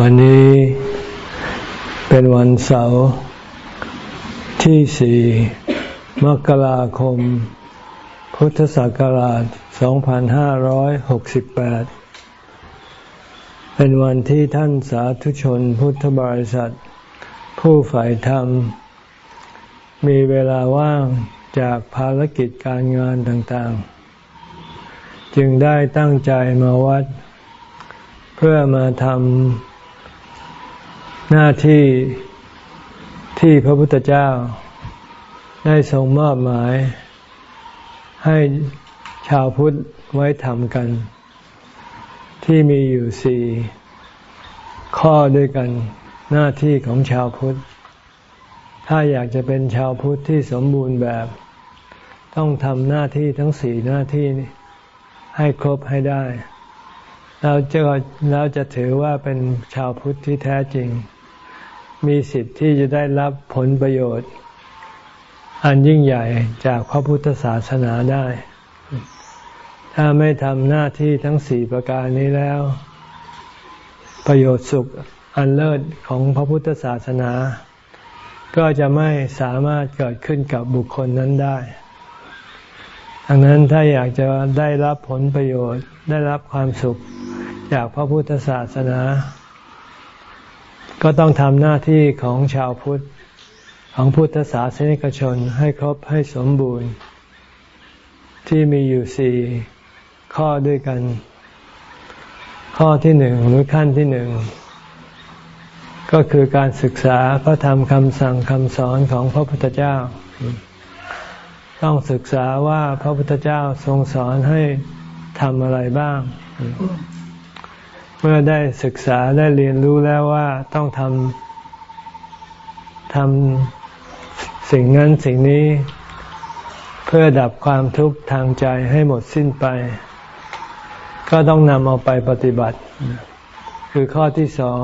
วันนี้เป็นวันเสาร์ที่สี่มกราคม พุทธศักราช 2568 เป็นวันที่ท่านสาธุชนพุทธบริษัท ผู้ฝ่ายธรรม มีเวลาว่างจากภารกิจการงานต่างๆ จึงได้ตั้งใจมาวัด เพื่อมาทำ หน้าที่ที่พระพุทธเจ้าได้ทรงมอบหมายให้ชาวพุทธไว้ทำกัน ที่มีอยู่สี่ข้อด้วยกันหน้าที่ของชาวพุทธ ถ้าอยากจะเป็นชาวพุทธที่สมบูรณ์แบบ ต้องทำหน้าที่ทั้งสี่หน้าที่ให้ครบให้ได้เราจะเราจะถือว่าเป็นชาวพุทธที่แท้จริง มีสิทธิ์ที่จะได้รับผลประโยชน์ อันยิ่งใหญ่จากพระพุทธศาสนาได้ ถ้าไม่ทำหน้าที่ทั้งสี่ประการนี้แล้ว ประโยชน์สุขอันเลิศของพระพุทธศาสนา ก็จะไม่สามารถเกิดขึ้นกับบุคคลนั้นได้ดังนั้นถ้าอยากจะได้รับผลประโยชน์ได้รับความสุขจากพระพุทธศาสนา ก็ต้องทำหน้าที่ของชาวพุทธ ของพุทธศาสนิกชนให้ครบให้สมบูรณ์ ที่มีอยู่สี่ข้อด้วยกัน ข้อที่หนึ่งหรือขั้นที่หนึ่งก็คือการศึกษาพระธรรมคำสั่งคำสอนของพระพุทธเจ้า ต้องศึกษาว่าพระพุทธเจ้าทรงสอนให้ทำอะไรบ้าง เมื่อได้ศึกษาได้เรียนรู้แล้วว่าต้องทำทำสิ่งนั้นสิ่งนี้ เพื่อดับความทุกข์ทางใจให้หมดสิ้นไป ก็ต้องนำเอาไปปฏิบัติ คือข้อที่สอง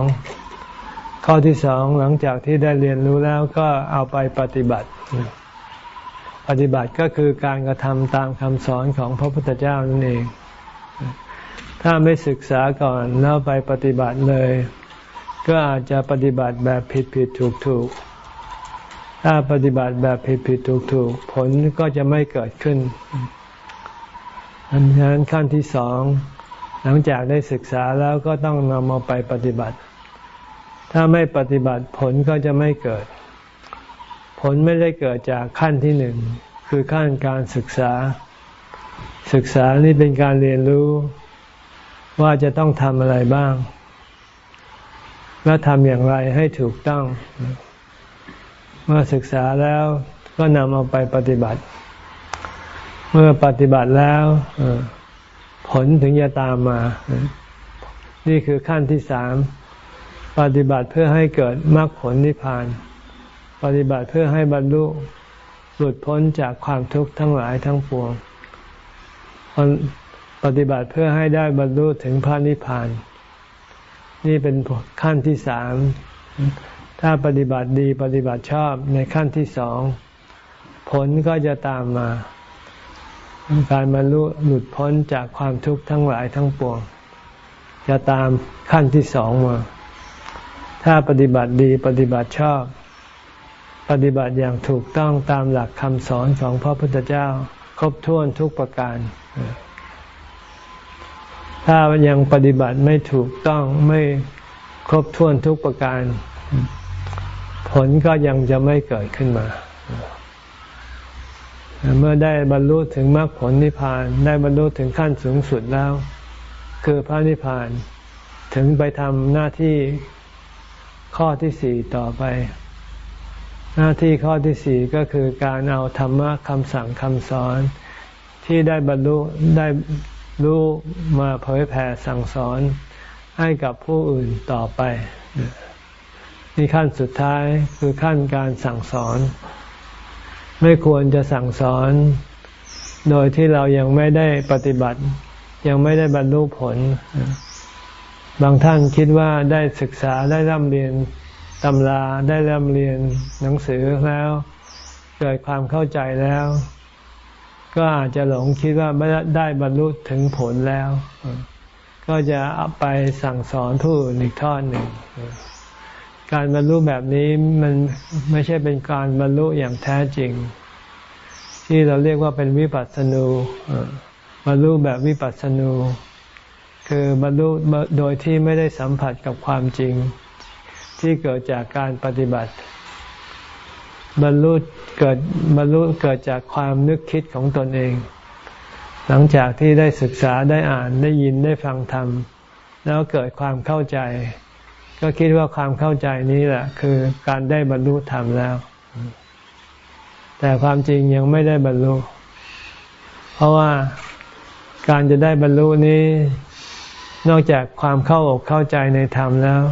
ข้อที่สองหลังจากที่ได้เรียนรู้แล้วก็เอาไปปฏิบัติ ปฏิบัติก็คือการกระทำตามคำสอนของพระพุทธเจ้านั่นเอง ถ้าไม่ศึกษาก่อนแล้วไปปฏิบัติเลย ก็อาจจะปฏิบัติแบบผิดผิดถูกถูกถ้าปฏิบัติแบบผิดผิดถูกถูกผลก็จะไม่เกิดขึ้นอันนั้นขั้นที่สองหลังจากได้ศึกษาแล้วก็ต้องนำมาไปปฏิบัติ ถ้าไม่ปฏิบัติผลก็จะไม่เกิด ผลไม่ได้เกิดจากขั้นที่หนึ่งคือขั้นการศึกษา ศึกษานี่เป็นการเรียนรู้ ว่าจะต้องทำอะไรบ้าง และทำอย่างไรให้ถูกต้อง เมื่อศึกษาแล้วก็นำเอาไปปฏิบัติ เมื่อปฏิบัติแล้วผลถึงจะตามมา นี่คือขั้นที่สาม ปฏิบัติเพื่อให้เกิดมรรคผลนิพพาน ปฏิบัติเพื่อให้บรรลุหลุดพ้นจากความทุกข์ทั้งหลายทั้งปวง ปฏิบัติเพื่อให้ได้บรรลุถึงพระนิพพาน นี่เป็นขั้นที่สาม ถ้าปฏิบัติดีปฏิบัติชอบในขั้นที่สอง ผลก็จะตามมา การบรรลุหลุดพ้นจากความทุกข์ทั้งหลายทั้งปวง จะตามขั้นที่สองมา ถ้าปฏิบัติดีปฏิบัติชอบ ปฏิบัติอย่างถูกต้องตามหลักคำสอนของพระพุทธเจ้า ครบถ้วนทุกประการ ถ้ายังปฏิบัติไม่ถูกต้องไม่ครบถ้วนทุกประการ ผลก็ยังจะไม่เกิดขึ้นมา เมื่อได้บรรลุถึงมรรคผลนิพพานได้บรรลุถึงขั้นสูงสุดแล้ว คือพระนิพพานถึงไปทำหน้าที่ข้อที่สี่ต่อไป หน้าที่ข้อที่สี่ก็คือการเอาธรรมะคำสั่งคำสอนที่ได้บรรลุได้ รู้มาเผยแผ่สั่งสอนให้กับผู้อื่นต่อไปนี่ขั้นสุดท้ายคือขั้นการสั่งสอน ไม่ควรจะสั่งสอน โดยที่เรายังไม่ได้ปฏิบัติ ยังไม่ได้บรรลุผล บางท่านคิดว่าได้ศึกษาได้ร่ำเรียนตำราได้ร่ำเรียนหนังสือแล้ว เกิดความเข้าใจแล้ว ก็อาจจะหลงคิดว่าไม่ได้บรรลุถึงผลแล้ว ก็จะไปสั่งสอนผู้อื่นอีกทอดหนึ่ง การบรรลุแบบนี้มันไม่ใช่เป็นการบรรลุอย่างแท้จริง ที่เราเรียกว่าเป็นวิปัสสนูบรรลุแบบวิปัสสนูคือบรรลุโดยที่ไม่ได้สัมผัสกับความจริง ที่เกิดจากการปฏิบัติ บรรลุเกิดบรรลุเกิดจากความนึกคิดของตนเอง หลังจากที่ได้ศึกษาได้อ่านได้ยินได้ฟังธรรม แล้วเกิดความเข้าใจ ก็คิดว่าความเข้าใจนี้แหละ คือการได้บรรลุธรรมแล้ว แต่ความจริงยังไม่ได้บรรลุ เพราะว่าการจะได้บรรลุนี้ นอกจากความเข้าอกเข้าใจในธรรมแล้ว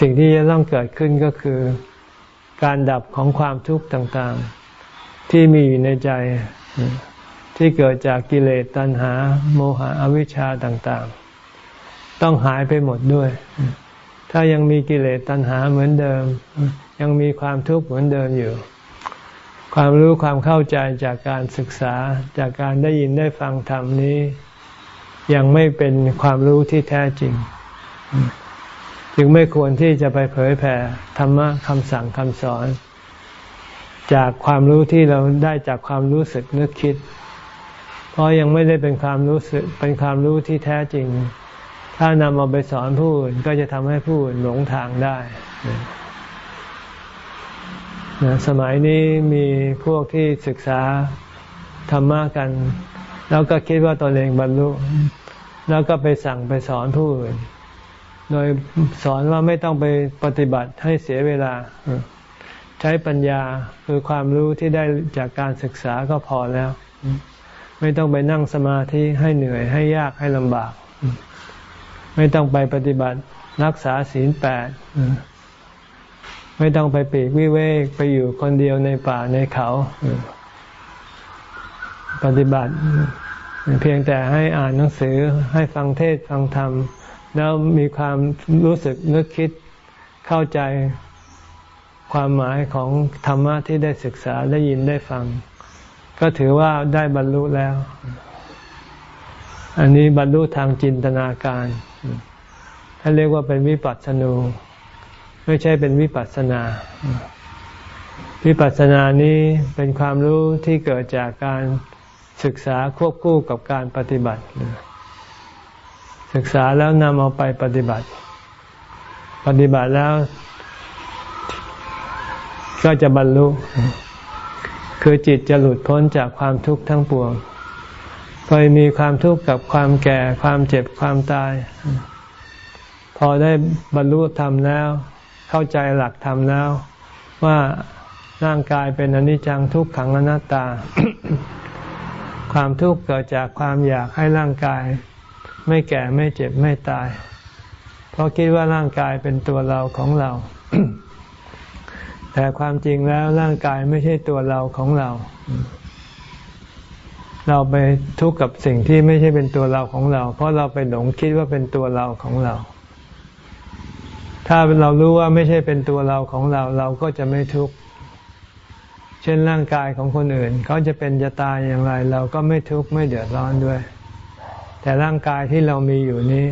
สิ่งที่จะต้องเกิดขึ้นก็คือ การดับของความทุกข์ต่างๆ ที่มีอยู่ในใจที่เกิดจากกิเลสตัณหา โมหะอวิชชาต่างๆ ต้องหายไปหมดด้วย ถ้ายังมีกิเลสตัณหาเหมือนเดิม ยังมีความทุกข์เหมือนเดิมอยู่ ความรู้ความเข้าใจจากการศึกษาจากการได้ยินได้ฟังธรรมนี้ ยังไม่เป็นความรู้ที่แท้จริง จึงไม่ควรที่จะไปเผยแผ่ธรรมะคำสั่งคำสอน จากความรู้ที่เราได้จากความรู้สึกนึกคิด เพราะยังไม่ได้เป็นความรู้สึกเป็นความรู้ที่แท้จริง ถ้านำเอาไปสอนผู้อื่นก็จะทำให้ผู้อื่นหลงทางได้นะสมัยนี้มีพวกที่ศึกษาธรรมะกัน แล้วก็คิดว่าตนเองบรรลุ แล้วก็ไปสั่งไปสอนผู้อื่น โดยสอนว่าไม่ต้องไปปฏิบัติให้เสียเวลา ใช้ปัญญาคือความรู้ที่ได้จากการศึกษาก็พอแล้ว ไม่ต้องไปนั่งสมาธิให้เหนื่อยให้ยากให้ลำบาก ไม่ต้องไปปฏิบัติรักษาศีลแปดไม่ต้องไปปีกวิเวกไปอยู่คนเดียวในป่าในเขา ปฏิบัติ เพียงแต่ให้อ่านหนังสือให้ฟังเทศฟังธรรม แล้วมีความรู้สึกนึกคิดเข้าใจความหมายของธรรมะที่ได้ศึกษาได้ยินได้ฟัง ก็ถือว่าได้บรรลุแล้ว อันนี้บรรลุทางจินตนาการท่านเรียกว่าเป็นวิปัสสนู ไม่ใช่เป็นวิปัสสนา วิปัสสนานี้เป็นความรู้ที่เกิดจากการศึกษาควบคู่กับการปฏิบัติ ศึกษาแล้วนำเอาไปปฏิบัติ ปฏิบัติแล้ว ก็จะบรรลุ คือจิตจะหลุดพ้นจากความทุกข์ทั้งปวงเคยมีความทุกข์กับความแก่ความเจ็บความตาย พอได้บรรลุธรรมแล้ว เข้าใจหลักธรรมแล้ว ว่าร่างกายเป็นอนิจจังทุกขังอนัตตา ความทุกข์เกิดจากความอยากให้ร่างกาย ไม่แก่ไม่เจ็บไม่ตาย เพราะคิดว่าร่างกายเป็นตัวเราของเรา แต่ความจริงแล้วร่างกายไม่ใช่ตัวเราของเรา เราไปทุกข์กับสิ่งที่ไม่ใช่เป็นตัวเราของเรา เพราะเราไปหลงคิดว่าเป็นตัวเราของเรา ถ้าเรารู้ว่าไม่ใช่เป็นตัวเราของเรา เราก็จะไม่ทุกข์เช่นร่างกายของคนอื่น เขาจะเป็นจะตายอย่างไร เราก็ไม่ทุกข์ไม่เดือดร้อนด้วย แต่ร่างกายที่เรามีอยู่นี้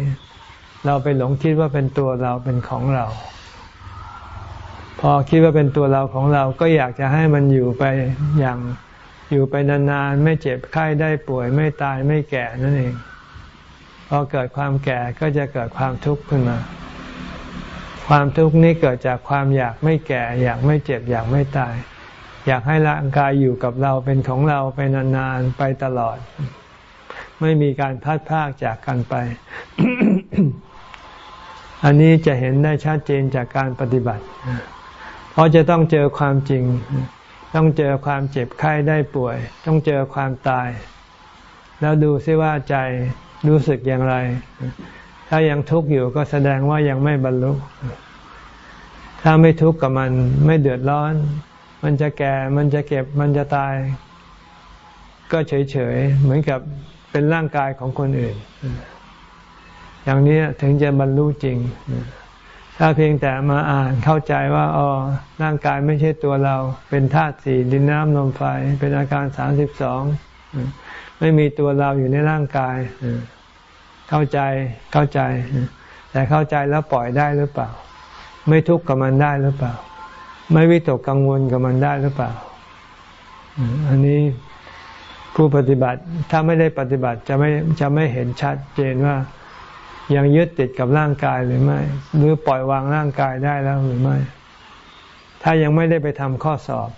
เราไปหลงคิดว่าเป็นตัวเราเป็นของเรา พอคิดว่าเป็นตัวเราของเราก็อยากจะให้มันอยู่ไปอย่างอยู่ไปนานๆ ไม่เจ็บไข้ได้ป่วย ไม่ตายไม่แก่นั่นเอง พอเกิดความแก่ก็จะเกิดความทุกข์ขึ้นมา ความทุกข์นี้เกิดจากความอยากไม่แก่ อยากไม่เจ็บ อยากไม่ตาย อยากให้ร่างกายอยู่กับเราเป็นของเราไปนานๆ ไปตลอด ไม่มีการพัดพากจากกันไป อันนี้จะเห็นได้ชัดเจนจากการปฏิบัติ เพราะจะต้องเจอความจริง ต้องเจอความเจ็บไข้ได้ป่วย ต้องเจอความตาย แล้วดูซิว่าใจรู้สึกอย่างไร ถ้ายังทุกข์อยู่ก็แสดงว่ายังไม่บรรลุ ถ้าไม่ทุกข์กับมันไม่เดือดร้อน มันจะแก่ มันจะเก็บ มันจะตาย ก็เฉย ๆ เหมือนกับ เป็นร่างกายของคนอื่น อย่างนี้ถึงจะบรรลุจริง ถ้าเพียงแต่มาอ่านเข้าใจว่าอ๋อร่างกายไม่ใช่ตัวเรา เป็นธาตุสี่ดินน้ำลมไฟ เป็นอาการสามสิบสองไม่มีตัวเราอยู่ในร่างกาย เข้าใจเข้าใจ แต่เข้าใจแล้วปล่อยได้หรือเปล่า ไม่ทุกข์กับมันได้หรือเปล่า ไม่วิตกกังวลกับมันได้หรือเปล่า อันนี้ ผู้ปฏิบัติถ้าไม่ได้ปฏิบัติจะไม่จะไม่เห็นชัดเจนว่ายังยึดติดกับร่างกายหรือไม่ หรือปล่อยวางร่างกายได้แล้วหรือไม่ ถ้ายังไม่ได้ไปทำข้อสอบ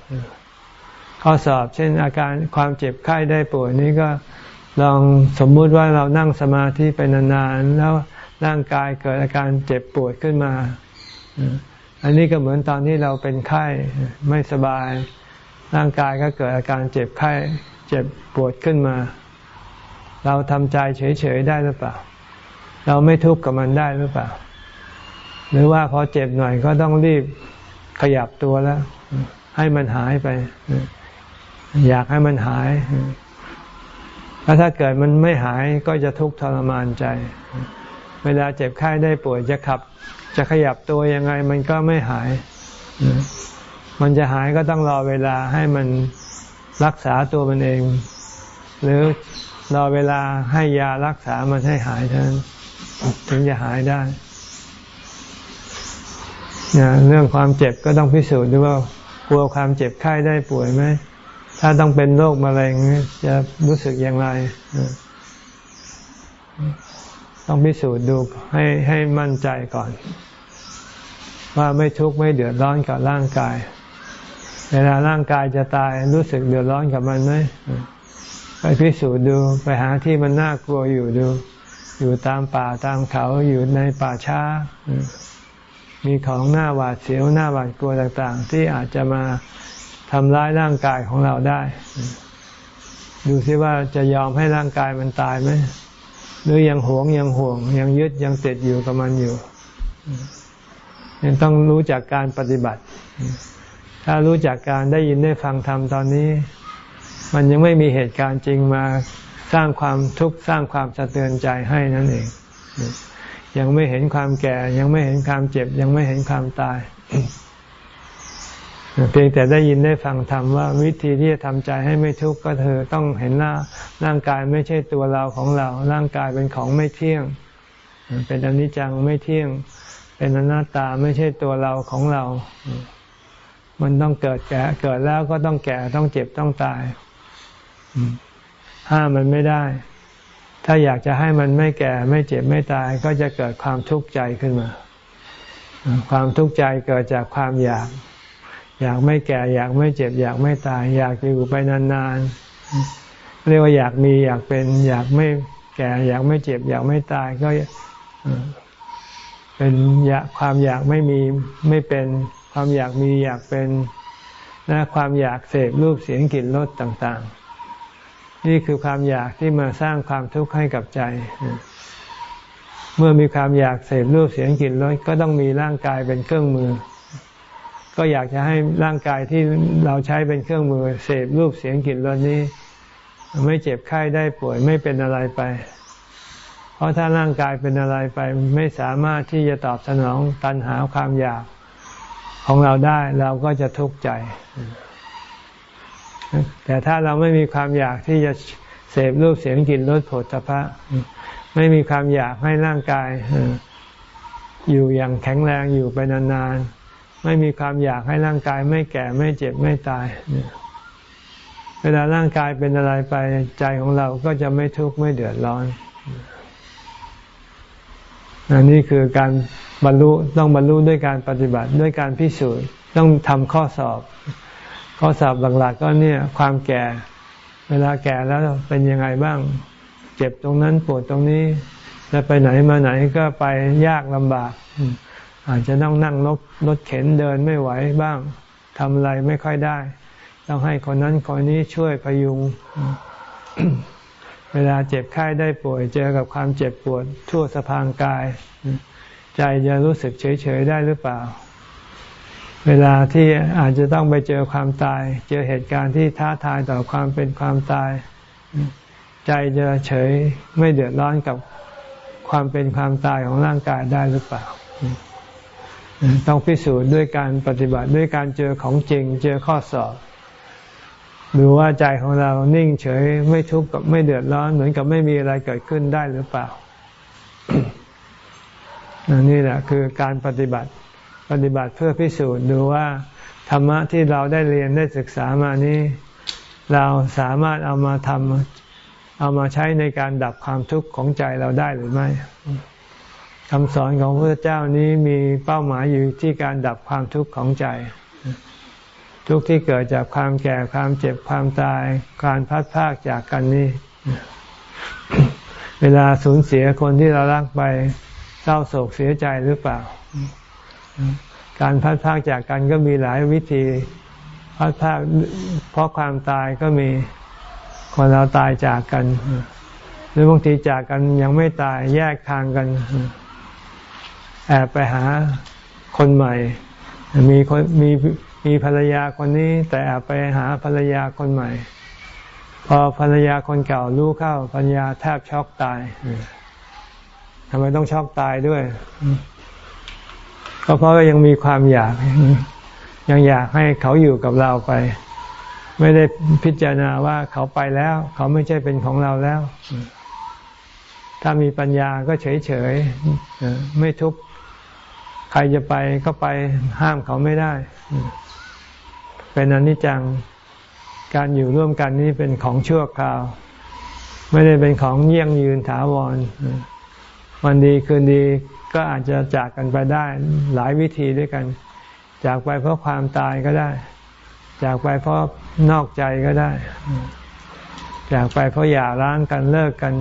ข้อสอบ เช่น อาการความเจ็บไข้ได้ป่วยนี้ก็ลองสมมุติว่าเรานั่งสมาธิไปนานๆแล้วร่างกายเกิดอาการเจ็บปวดขึ้นมา อันนี้ก็เหมือนตอนที่เราเป็นไข้ไม่สบาย ร่างกายก็เกิดอาการเจ็บไข้ เจ็บปวดขึ้นมา เราทำใจเฉยๆได้หรือเปล่า เราไม่ทุกข์กับมันได้หรือเปล่า หรือว่าพอเจ็บหน่อยก็ต้องรีบขยับตัวแล้ว ให้มันหายไป อยากให้มันหาย แล้วถ้าเกิดมันไม่หายก็จะทุกข์ทรมานใจ เวลาเจ็บไข้ได้ป่วยจะขับ จะขยับตัวยังไง มันก็ไม่หาย มันจะหายก็ต้องรอเวลาให้มัน รักษาตัวมันเอง หรือรอเวลาให้ยารักษามันให้หายเท่านั้นถึงจะหายได้เนี่ยเรื่องความเจ็บก็ต้องพิสูจน์ด้วยว่ากลัวความเจ็บไข้ได้ป่วยไหมถ้าต้องเป็นโรคมะเร็งจะรู้สึกอย่างไร ต้องพิสูจน์ดูให้ให้มั่นใจก่อน ว่าไม่ทุกข์ไม่เดือดร้อนกับร่างกาย เวลาร่างกายจะตายรู้สึกเดือดร้อนกับมันไหมไปพิสูจน์ดูไปหาที่มันน่ากลัวอยู่ดู อยู่ตามป่าตามเขาอยู่ในป่าช้า มีของหน้าหวาดเสียวหน้าหวาดกลัวต่าง ๆ ที่อาจจะมาทำร้ายร่างกายของเราได้ ดูซิว่าจะยอมให้ร่างกายมันตายไหมหรือยังหวงยังห่วง ยังยึดยังติดอยู่กับมันอยู่ยังต้องรู้จากการปฏิบัติ ถ้ารู้จากการได้ยินได้ฟังธรรมตอนนี้ มันยังไม่มีเหตุการณ์จริงมาสร้างความทุกข์สร้างความสะเทือนใจให้นั่นเอง ยังไม่เห็นความแก่ ยังไม่เห็นความเจ็บ ยังไม่เห็นความตาย เพียงแต่ได้ยินได้ฟังธรรมว่า วิธีที่จะทำใจให้ไม่ทุกข์ก็เธอต้องเห็นหน้าร่างกายไม่ใช่ตัวเราของเรา ร่างกายเป็นของไม่เที่ยง เป็นอนิจจังไม่เที่ยง เป็นอนัตตาไม่ใช่ตัวเราของเรา มันต้องเกิดแก่เกิดแล้วก็ต้องแก่ต้องเจ็บต้องตายห้ามมันไม่ได้ ถ้าอยากจะให้มันไม่แก่ไม่เจ็บไม่ตาย ก็จะเกิดความทุกข์ใจขึ้นมา ความทุกข์ใจเกิดจากความอยาก อยากไม่แก่ อยากไม่เจ็บ อยากไม่ตาย อยากอยู่ไปนานๆเรียกว่าอยากมีอยากเป็น อยากไม่แก่ อยากไม่เจ็บ อยากไม่ตายก็เป็นอยากความอยากไม่มีไม่เป็น ความอยากมีอยากเป็นนะความอยากเสพรูปเสียงกลิ่นรสต่างๆ นี่คือความอยากที่มาสร้างความทุกข์ให้กับใจ เมื่อมีความอยากเสพรูปเสียงกลิ่นรสก็ต้องมีร่างกายเป็นเครื่องมือ ก็อยากจะให้ร่างกายที่เราใช้เป็นเครื่องมือ เสพรูปเสียงกลิ่นรสนี้ ไม่เจ็บไข้ได้ป่วยไม่เป็นอะไรไป เพราะถ้าร่างกายเป็นอะไรไป ไม่สามารถที่จะตอบสนองตันหาความอยาก ของเราได้เราก็จะทุกข์ใจ แต่ถ้าเราไม่มีความอยากที่จะเสพรูปเสียงกลิ่นรสผลพระไม่มีความอยากให้ร่างกายอยู่อย่างแข็งแรงอยู่ไปนานๆ ไม่มีความอยากให้ร่างกาย ไม่แก่ไม่เจ็บไม่ตาย เวลาร่างกายเป็นอะไรไปใจของเราก็จะไม่ทุกข์ไม่เดือดร้อนอันนี้คือการ บรรลุต้องบรรลุด้วยการปฏิบัติด้วยการพิสูจน์ต้องทำข้อสอบ ข้อสอบหลักๆก็เนี่ยความแก่ เวลาแก่แล้วเป็นยังไงบ้าง เจ็บตรงนั้นปวดตรงนี้จะไปไหนมาไหนก็ไปยากลำบาก อาจจะต้องนั่งรถรถเข็นเดินไม่ไหวบ้างทำอะไรไม่ค่อยได้ ต้องให้คนนั้นคนนี้ช่วยพยุง เวลาเจ็บไข้ได้ป่วย เจอกับความเจ็บปวดทั่วสะพางกาย ใจจะรู้สึกเฉยๆได้หรือเปล่า เวลาที่อาจจะต้องไปเจอความตาย เจอเหตุการณ์ที่ท้าทายต่อความเป็นความตาย ใจจะเฉยไม่เดือดร้อนกับความเป็นความตายของร่างกายได้หรือเปล่า ต้องพิสูจน์ด้วยการปฏิบัติด้วยการเจอของจริง เจอข้อสอบดูว่าใจของเรานิ่งเฉยไม่ทุกข์กับไม่เดือดร้อนเหมือนกับไม่มีอะไรเกิดขึ้นได้หรือเปล่า นี่แหละคือการปฏิบัติปฏิบัติเพื่อพิสูจน์ดูว่า ธรรมะที่เราได้เรียนได้ศึกษามานี้ เราสามารถเอามาทำเอามาใช้ในการดับความทุกข์ของใจเราได้หรือไม่คำสอนของพระเจ้านี้มีเป้าหมายอยู่ที่การดับความทุกข์ของใจ ทุกข์ที่เกิดจากความแก่ความเจ็บความตาย การพัดพากจากกันนี้ เวลาสูญเสียคนที่เรารักไป เศร้าโศกเสียใจหรือเปล่า การพัดพากจากกันก็มีหลายวิธีพัดพากเพราะความตายก็มีคนเราตายจากกัน หรือบางทีจากกันยังไม่ตายแยกทางกัน แอบไปหาคนใหม่ มีคนมีมีภรรยาคนนี้ แต่แอบไปหาภรรยาคนใหม่ พอภรรยาคนเก่ารู้เข้าภรรยาแทบช็อกตาย ทำไมต้องช็อกตายด้วยก็เพราะยังมีความอยาก ยังอยากให้เขาอยู่กับเราไป ไม่ได้พิจารณาว่าเขาไปแล้ว เขาไม่ใช่เป็นของเราแล้ว ถ้ามีปัญญาก็เฉยเฉยไม่ทุกข์ใครจะไปก็ไปห้ามเขาไม่ได้ เป็นอนิจจังการอยู่ร่วมกันนี้เป็นของชั่วคราว ไม่ได้เป็นของเยี่ยงยืนถาวร วันดีคืนดีก็อาจจะจากกันไปได้หลายวิธีด้วยกัน จากไปเพราะความตายก็ได้ จากไปเพราะนอกใจก็ได้ จากไปเพราะหย่าร้างกันเลิกกัน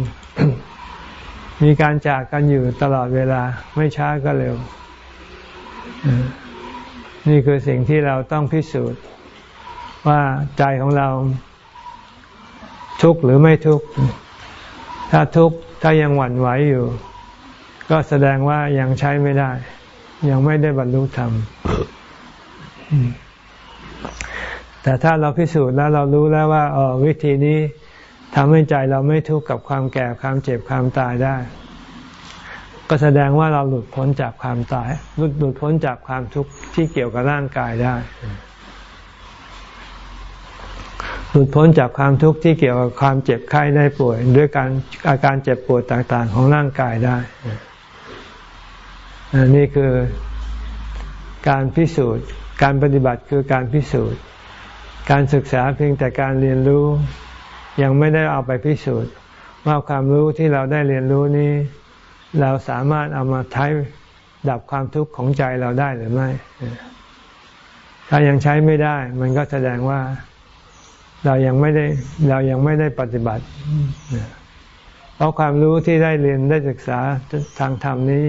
มีการจากกันอยู่ตลอดเวลาไม่ช้าก็เร็ว นี่คือสิ่งที่เราต้องพิสูจน์ ว่าใจของเราทุกข์หรือไม่ทุกข์ถ้าทุกข์ถ้ายังหวั่นไหวอยู่ ก็แสดงว่ายังใช้ไม่ได้ ยังไม่ได้บรรลุธรรมแต่ถ้าเราพิสูจน์แล้วเรารู้แล้วว่าออวิธีนี้ทำให้ใจเราไม่ทุกข์กับความแก่ความเจ็บความตายได้ ก็แสดงว่าเราหลุดพ้นจากความตาย หลุดหลุดพ้นจากความทุกข์ที่เกี่ยวกับร่างกายได้ หลุดพ้นจากความทุกข์ที่เกี่ยวกับความเจ็บไข้ได้ป่วย ด้วยการอาการเจ็บปวดต่าง ๆ ของร่างกายได้ นี่คือการพิสูจน์ การปฏิบัติคือการพิสูจน์ การศึกษาเพียงแต่การเรียนรู้ยังไม่ได้เอาไปพิสูจน์ ว่าความรู้ที่เราได้เรียนรู้นี้ เราสามารถเอามาใช้ดับความทุกข์ของใจเราได้หรือไม่ ถ้ายังใช้ไม่ได้ มันก็แสดงว่าเรายังไม่ได้เรายังไม่ได้ปฏิบัติ เพราะความรู้ที่ได้เรียนได้ศึกษาทางธรรมนี้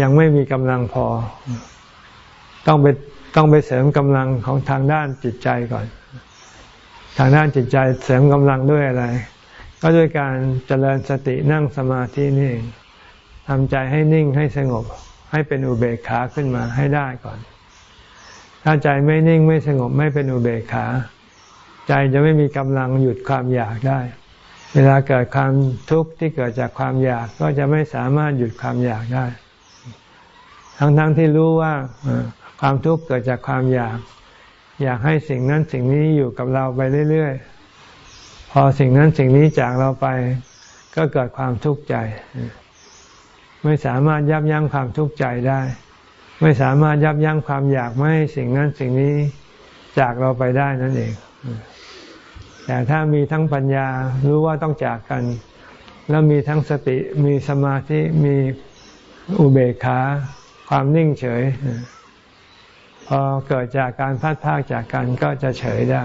ยังไม่มีกำลังพอ ต้องไปต้องไปเสริมกำลังของทางด้านจิตใจก่อน ทางด้านจิตใจเสริมกำลังด้วยอะไร ก็ด้วยการเจริญสตินั่งสมาธินี่ทำใจให้นิ่งให้สงบ ให้เป็นอุเบกขาขึ้นมาให้ได้ก่อน ถ้าใจไม่นิ่งไม่สงบไม่เป็นอุเบกขา ใจจะไม่มีกำลังหยุดความอยากได้เวลาเกิดความทุกข์ที่เกิดจากความอยากก็จะไม่สามารถหยุดความอยากได้ ทั้งๆทที่รู้ว่าความทุกข์เกิดจากความอยาก อยากให้สิ่งนั้นสิ่งนี้อยู่กับเราไปเรื่อยๆ พอสิ่งนั้นสิ่งนี้จากเราไป ก็เกิดความทุกข์ใจ ไม่สามารถยับยั้งความทุกข์ใจได้ ไม่สามารถยับยั้งความอยากไม่ให้สิ่งนั้นสิ่งนี้จากเราไปได้นั่นเอง แต่ถ้ามีทั้งปัญญารู้ว่าต้องจากกัน แล้วมีทั้งสติมีสมาธิมีอุเบกขา ความนิ่งเฉย พอเกิดจากการพัดพากจากกันก็จะเฉยได้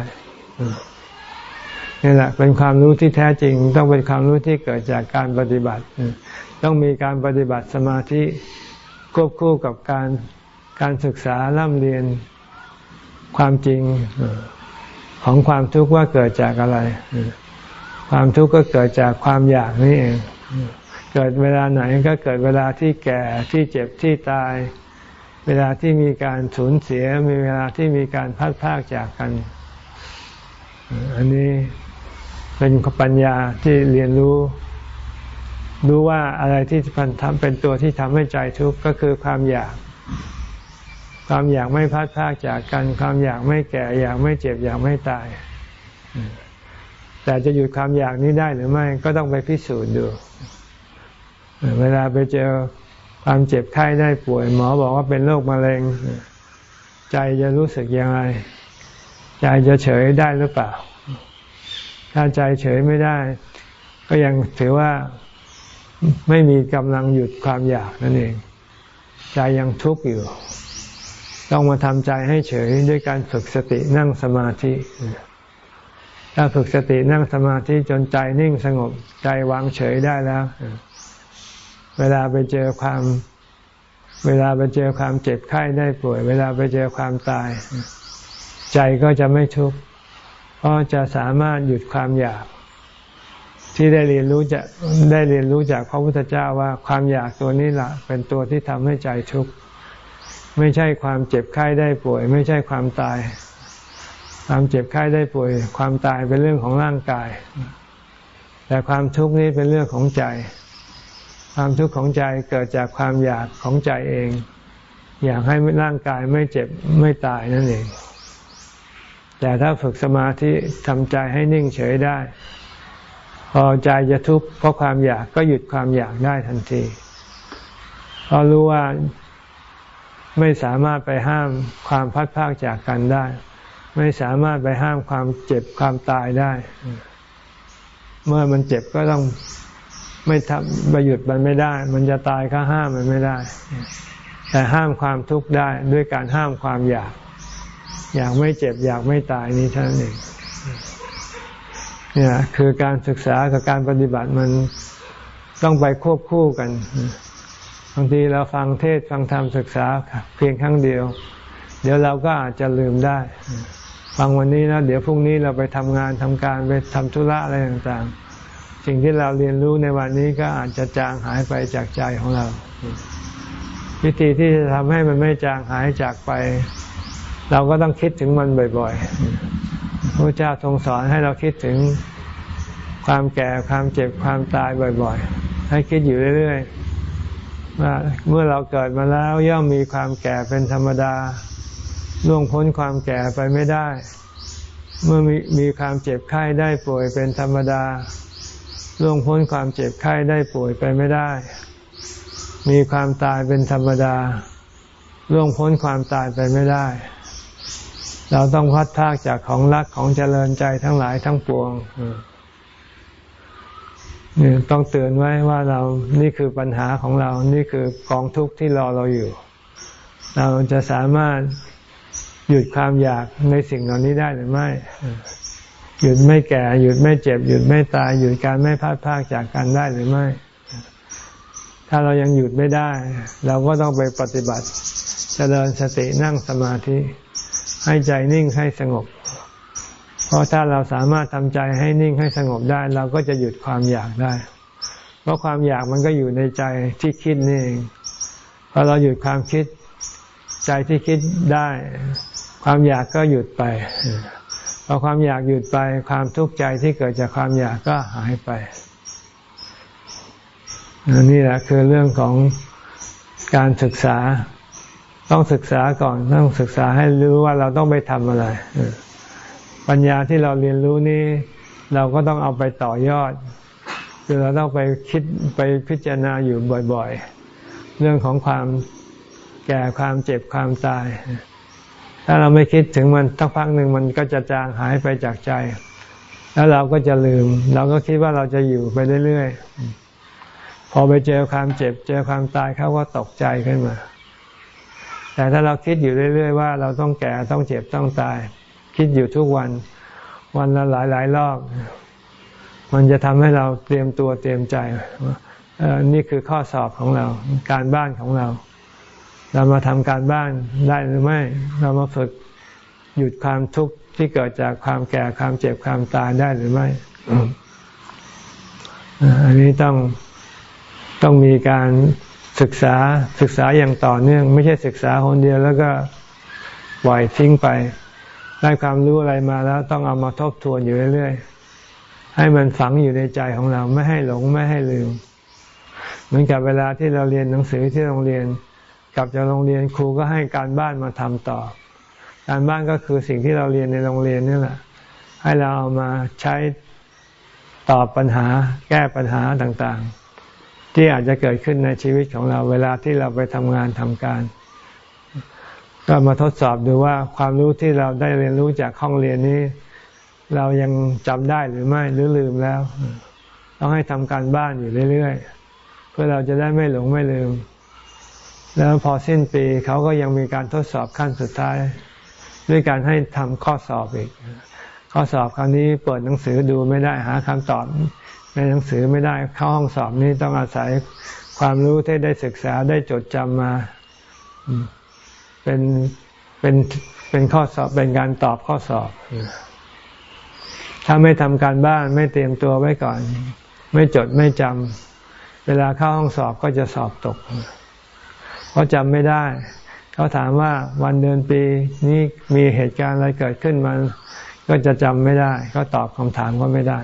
นี่แหละเป็นความรู้ที่แท้จริง ต้องเป็นความรู้ที่เกิดจากการปฏิบัติ ต้องมีการปฏิบัติสมาธิควบคู่กับการการศึกษาล่ำเรียนความจริงของความทุกข์ว่าเกิดจากอะไร ความทุกข์ก็เกิดจากความอยากนี่เอง เกิดเวลาไหนก็เกิดเวลาที่แก่ที่เจ็บที่ตาย เวลาที่มีการสูญเสียมีเวลาที่มีการพัดพากจากกัน อันนี้เป็นปัญญาที่เรียนรู้ รู้ว่าอะไรที่พันทำเป็นตัวที่ทำให้ใจทุกข์ก็คือความอยาก ความอยากไม่พัดพากจากกัน ความอยากไม่แก่อยากไม่เจ็บอยากไม่ตาย แต่จะหยุดความอยากนี้ได้หรือไม่ก็ต้องไปพิสูจน์ดู เวลาไปเจอความเจ็บไข้ได้ป่วย หมอบอกว่าเป็นโรคมะเร็ง ใจจะรู้สึกยังไง ใจจะเฉยได้หรือเปล่า ถ้าใจเฉยไม่ได้ ก็ยังถือว่าไม่มีกำลังหยุดความอยากนั่นเอง ใจยังทุกข์อยู่ ต้องมาทำใจให้เฉยด้วยการฝึกสตินั่งสมาธิถ้าฝึกสตินั่งสมาธิจนใจนิ่งสงบใจวางเฉยได้แล้ว เวลาไปเจอความ เวลาไปเจอความเจ็บไข้ได้ป่วย เวลาไปเจอความตาย ใจก็จะไม่ทุกข์เพราะจะสามารถหยุดความอยาก ที่ได้เรียนรู้จะได้เรียนรู้จากพระพุทธเจ้าว่าความอยากตัวนี้แหละเป็นตัวที่ทำให้ใจทุกข์ไม่ใช่ความเจ็บไข้ได้ป่วย ไม่ใช่ความตาย ความเจ็บไข้ได้ป่วย ความตายเป็นเรื่องของร่างกาย แต่ความทุกข์นี้เป็นเรื่องของใจ ความทุกข์ของใจเกิดจากความอยากของใจเอง อยากให้ร่างกายไม่เจ็บไม่ตายนั่นเอง แต่ถ้าฝึกสมาธิทำใจให้นิ่งเฉยได้ พอใจจะทุกข์เพราะความอยากก็หยุดความอยากได้ทันทีเพราะรู้ว่าไม่สามารถไปห้ามความพัดพากจากกันได้ ไม่สามารถไปห้ามความเจ็บความตายได้ เมื่อมันเจ็บก็ต้อง ไม่ทำไปหยุดมันไม่ได้ มันจะตายก็ห้ามมันไม่ได้ แต่ห้ามความทุกข์ได้ด้วยการห้ามความอยาก อยากไม่เจ็บอยากไม่ตายนี้เท่านั้นเองเนี่ยคือการศึกษากับการปฏิบัติมันต้องไปควบคู่กันบางทีเราฟังเทศฟังธรรมศึกษาเพียงครั้งเดียว เดี๋ยวเราก็อาจจะลืมได้ ฟังวันนี้แล้วเดี๋ยวพรุ่งนี้เราไปทำงานทำการไปทำธุระอะไรต่างๆ สิ่งที่เราเรียนรู้ในวันนี้ก็อาจจะจางหายไปจากใจของเรา วิธีที่จะทำให้มันไม่จางหายจากไป เราก็ต้องคิดถึงมันบ่อยๆ พระเจ้าทรงสอนให้เราคิดถึงความแก่ความเจ็บความตายบ่อยๆ ให้คิดอยู่เรื่อยๆว่าเมื่อเราเกิดมาแล้วย่อมมีความแก่เป็นธรรมดาล่วงพ้นความแก่ไปไม่ได้ เมื่อมีมีความเจ็บไข้ได้ป่วยเป็นธรรมดา ล่วงพ้นความเจ็บไข้ได้ป่วยไปไม่ได้ มีความตายเป็นธรรมดา ล่วงพ้นความตายไปไม่ได้ เราต้องพัดพากจากของรักของเจริญใจทั้งหลายทั้งปวงนี่ต้องเตือนไว้ว่าเรานี่คือปัญหาของเรา นี่คือกองทุกข์ที่รอเราอยู่ เราจะสามารถหยุดความอยากในสิ่งเหล่านี้ได้หรือไม่ หยุดไม่แก่ หยุดไม่เจ็บ หยุดไม่ตาย หยุดการไม่พลาดพลาดจากกันได้หรือไม่ ถ้าเรายังหยุดไม่ได้ เราก็ต้องไปปฏิบัติจเจริญสตินั่งสมาธิ ให้ใจนิ่งให้สงบ เพราะถ้าเราสามารถทำใจให้นิ่งให้สงบได้ เราก็จะหยุดความอยากได้ เพราะความอยากมันก็อยู่ในใจที่คิดนี่เองพอเราหยุดความคิด ใจที่คิดได้ ความอยากก็หยุดไป พอความอยากหยุดไปความทุกข์ใจที่เกิดจากความอยากก็หายไปนี่แหละคือเรื่องของการศึกษา ต้องศึกษาก่อนต้องศึกษาให้รู้ว่าเราต้องไปทำอะไร ปัญญาที่เราเรียนรู้นี้ เราก็ต้องเอาไปต่อยอด คือเราต้องไปคิดไปพิจารณาอยู่บ่อย ๆ เรื่องของความแก่ความเจ็บความตาย ถ้าเราไม่คิดถึงมันทักพักหนึ่งมันก็จะจางหายไปจากใจ แล้วเราก็จะลืม เราก็คิดว่าเราจะอยู่ไปเรื่อยๆพอไปเจอความเจ็บ เจอความตายเขาก็ตกใจขึ้นมา แต่ถ้าเราคิดอยู่เรื่อย ๆ ว่าเราต้องแก่ต้องเจ็บต้องตาย คิดอยู่ทุกวัน วันละหลายๆรอบมันจะทำให้เราเตรียมตัวเตรียมใจนี่คือข้อสอบของเรา การบ้านของเรา เรามาทำการบ้านได้หรือไม่ เรามาฝึกหยุดความทุกข์ที่เกิดจากความแก่ความเจ็บความตายได้หรือไม่ อันนี้ต้องต้องมีการศึกษาศึกษาอย่างต่อเนื่อง ไม่ใช่ศึกษาคนเดียวแล้วก็ปล่อยทิ้งไป ได้ความรู้อะไรมาแล้วต้องเอามาทบทวนอยู่เรื่อยๆ ให้มันฝังอยู่ในใจของเราไม่ให้หลงไม่ให้ลืม เหมือนกับเวลาที่เราเรียนหนังสือที่โรงเรียน ลับจากโรงเรียนครูก็ให้การบ้านมาทำต่อ การบ้านก็คือสิ่งที่เราเรียนในโรงเรียนนี่แหละ ให้เราเอามาใช้ตอบปัญหาแก้ปัญหาต่างๆที่ที่อาจจะเกิดขึ้นในชีวิตของเราเวลาที่เราไปทำงานทำการ ก็มาทดสอบดูว่าความรู้ที่เราได้เรียนรู้จากห้องเรียนนี้ เรายังจำได้หรือไม่หรือลืมแล้ว ต้องให้ทำการบ้านอยู่เรื่อยๆ เพื่อเราจะได้ไม่หลงไม่ลืม แล้วพอสิ้นปีเขาก็ยังมีการทดสอบขั้นสุดท้าย ด้วยการให้ทำข้อสอบอีก ข้อสอบคราวนี้เปิดหนังสือดูไม่ได้หาคำตอบในหนังสือไม่ได้เข้าห้องสอบนี้ต้องอาศัยความรู้ที่ได้ศึกษาได้จดจำมาเป็นเป็นเป็นข้อสอบเป็นการตอบข้อสอบ ถ้าไม่ทำการบ้านไม่เตรียมตัวไว้ก่อน ไม่จดไม่จำเวลาเข้าห้องสอบก็จะสอบตก เพราจำไม่ได้ เขาถามว่าวันเดือนปีนี้มีเหตุการณ์อะไรเกิดขึ้นมันก็จะจำไม่ได้ ก็ตอบคำถามก็ไม่ได้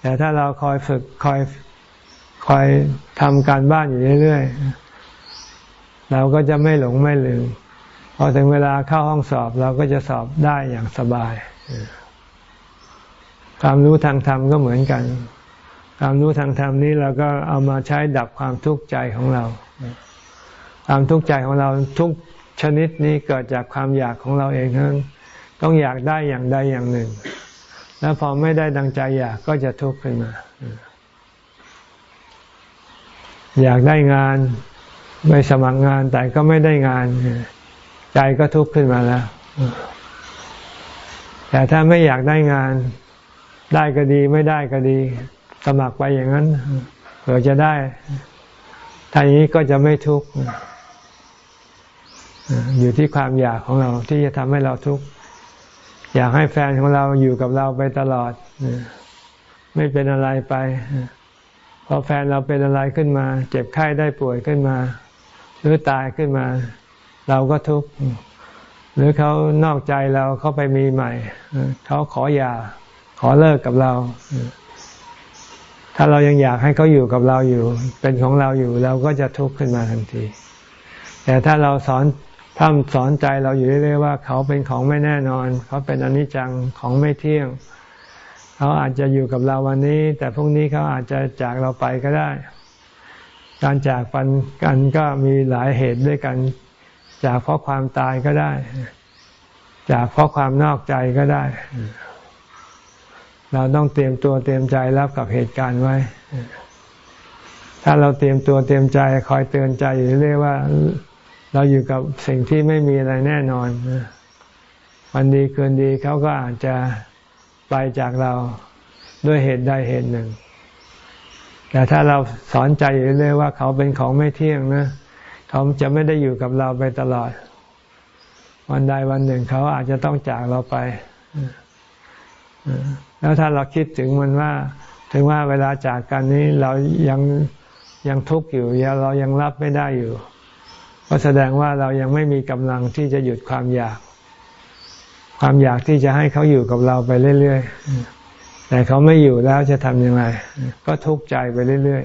แต่ถ้าเราคอยฝึกคอยคอยทำการบ้านอยู่เรื่อยๆ เราก็จะไม่หลงไม่ลืม พอถึงเวลาเข้าห้องสอบเราก็จะสอบได้อย่างสบาย ความรู้ทางธรรมก็เหมือนกัน ความรู้ทางธรรมนี้เราก็เอามาใช้ดับความทุกข์ใจของเรา ความทุกข์ใจของเราทุกชนิดนี้เกิดจากความอยากของเราเองนั้นต้องอยากได้อย่างใดอย่างหนึ่ง แล้วพอไม่ได้ดังใจอยากก็จะทุกข์ขึ้นมา อยากได้งานไปสมัครงานแต่ก็ไม่ได้งาน ใจก็ทุกข์ขึ้นมาแล้ว แต่ถ้าไม่อยากได้งาน ได้ก็ดีไม่ได้ก็ดี สมัครไปอย่างนั้นเผื่อจะได้ทางนี้ก็จะไม่ทุกข์อยู่ที่ความอยากของเราที่จะทำให้เราทุกข์อยากให้แฟนของเราอยู่กับเราไปตลอดไม่เป็นอะไรไปพอแฟนเราเป็นอะไรขึ้นมา เจ็บไข้ได้ป่วยขึ้นมา หรือตายขึ้นมา เราก็ทุกข์หรือเขานอกใจเราเขาไปมีใหม่เขาขอหย่าขอเลิกกับเรา ถ้าเรายังอยากให้เขาอยู่กับเราอยู่ เป็นของเราอยู่เราก็จะทุกข์ขึ้นมาทันที แต่ถ้าเราสอนพร่ำสอนใจเราอยู่เรื่อยๆว่า เขาเป็นของไม่แน่นอน เขาเป็นอนิจจังของไม่เที่ยง เขาอาจจะอยู่กับเราวันนี้ แต่พรุ่งนี้เขาอาจจะจากเราไปก็ได้ การจากปันกันก็มีหลายเหตุด้วยกัน จากเพราะความตายก็ได้ จากเพราะความนอกใจก็ได้ เราต้องเตรียมตัวเตรียมใจรับกับเหตุการณ์ไว้ ถ้าเราเตรียมตัวเตรียมใจคอยเตือนใจอยู่เรื่อยว่า เราอยู่กับสิ่งที่ไม่มีอะไรแน่นอนวันดีคืนดีเขาก็อาจจะไปจากเราด้วยเหตุใดเหตุหนึ่ง แต่ถ้าเราสอนใจอยู่เรื่อยว่าเขาเป็นของไม่เที่ยงนะเขาจะไม่ได้อยู่กับเราไปตลอด วันใดวันหนึ่งเขาอาจจะต้องจากเราไป แล้วถ้าเราคิดถึงมันว่า ถึงว่าเวลาจากกันนี้เรายังยังทุกข์อยู่เรายังรับไม่ได้อยู่ก็แสดงว่าเรายังไม่มีกำลังที่จะหยุดความอยาก ความอยากที่จะให้เขาอยู่กับเราไปเรื่อยๆแต่เขาไม่อยู่แล้วจะทำยังไงก็ทุกข์ใจไปเรื่อย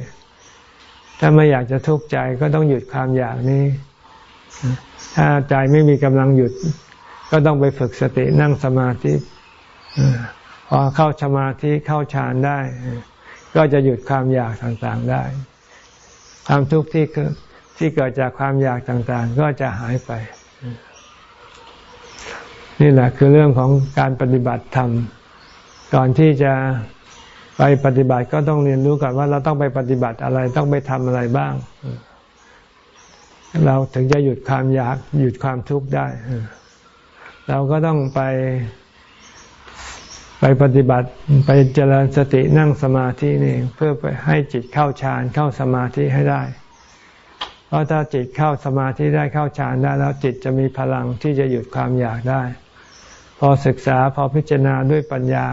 ๆถ้าไม่อยากจะทุกข์ใจก็ต้องหยุดความอยากนี้ ถ้าใจไม่มีกำลังหยุด ก็ต้องไปฝึกสตินั่งสมาธิ พอเข้าสมาธิเข้าฌานได้ ก็จะหยุดความอยากต่างๆได้ ความทุกข์ที่ที่เกิดจากความอยากต่างๆ ก็จะหายไป นี่แหละคือเรื่องของการปฏิบัติธรรม ก่อนที่จะไปปฏิบัติก็ต้องเรียนรู้ก่อนว่าเราต้องไปปฏิบัติอะไรต้องไปทำอะไรบ้าง เราถึงจะหยุดความอยากหยุดความทุกข์ได้ เราก็ต้องไป ไปปฏิบัติไปเจริญสตินั่งสมาธินี่เพื่อไปให้จิตเข้าฌานเข้าสมาธิให้ได้ เพราะถ้าจิตเข้าสมาธิได้เข้าฌานได้แล้วจิตจะมีพลังที่จะหยุดความอยากได้ พอศึกษาพอพิจารณาด้วยปัญญา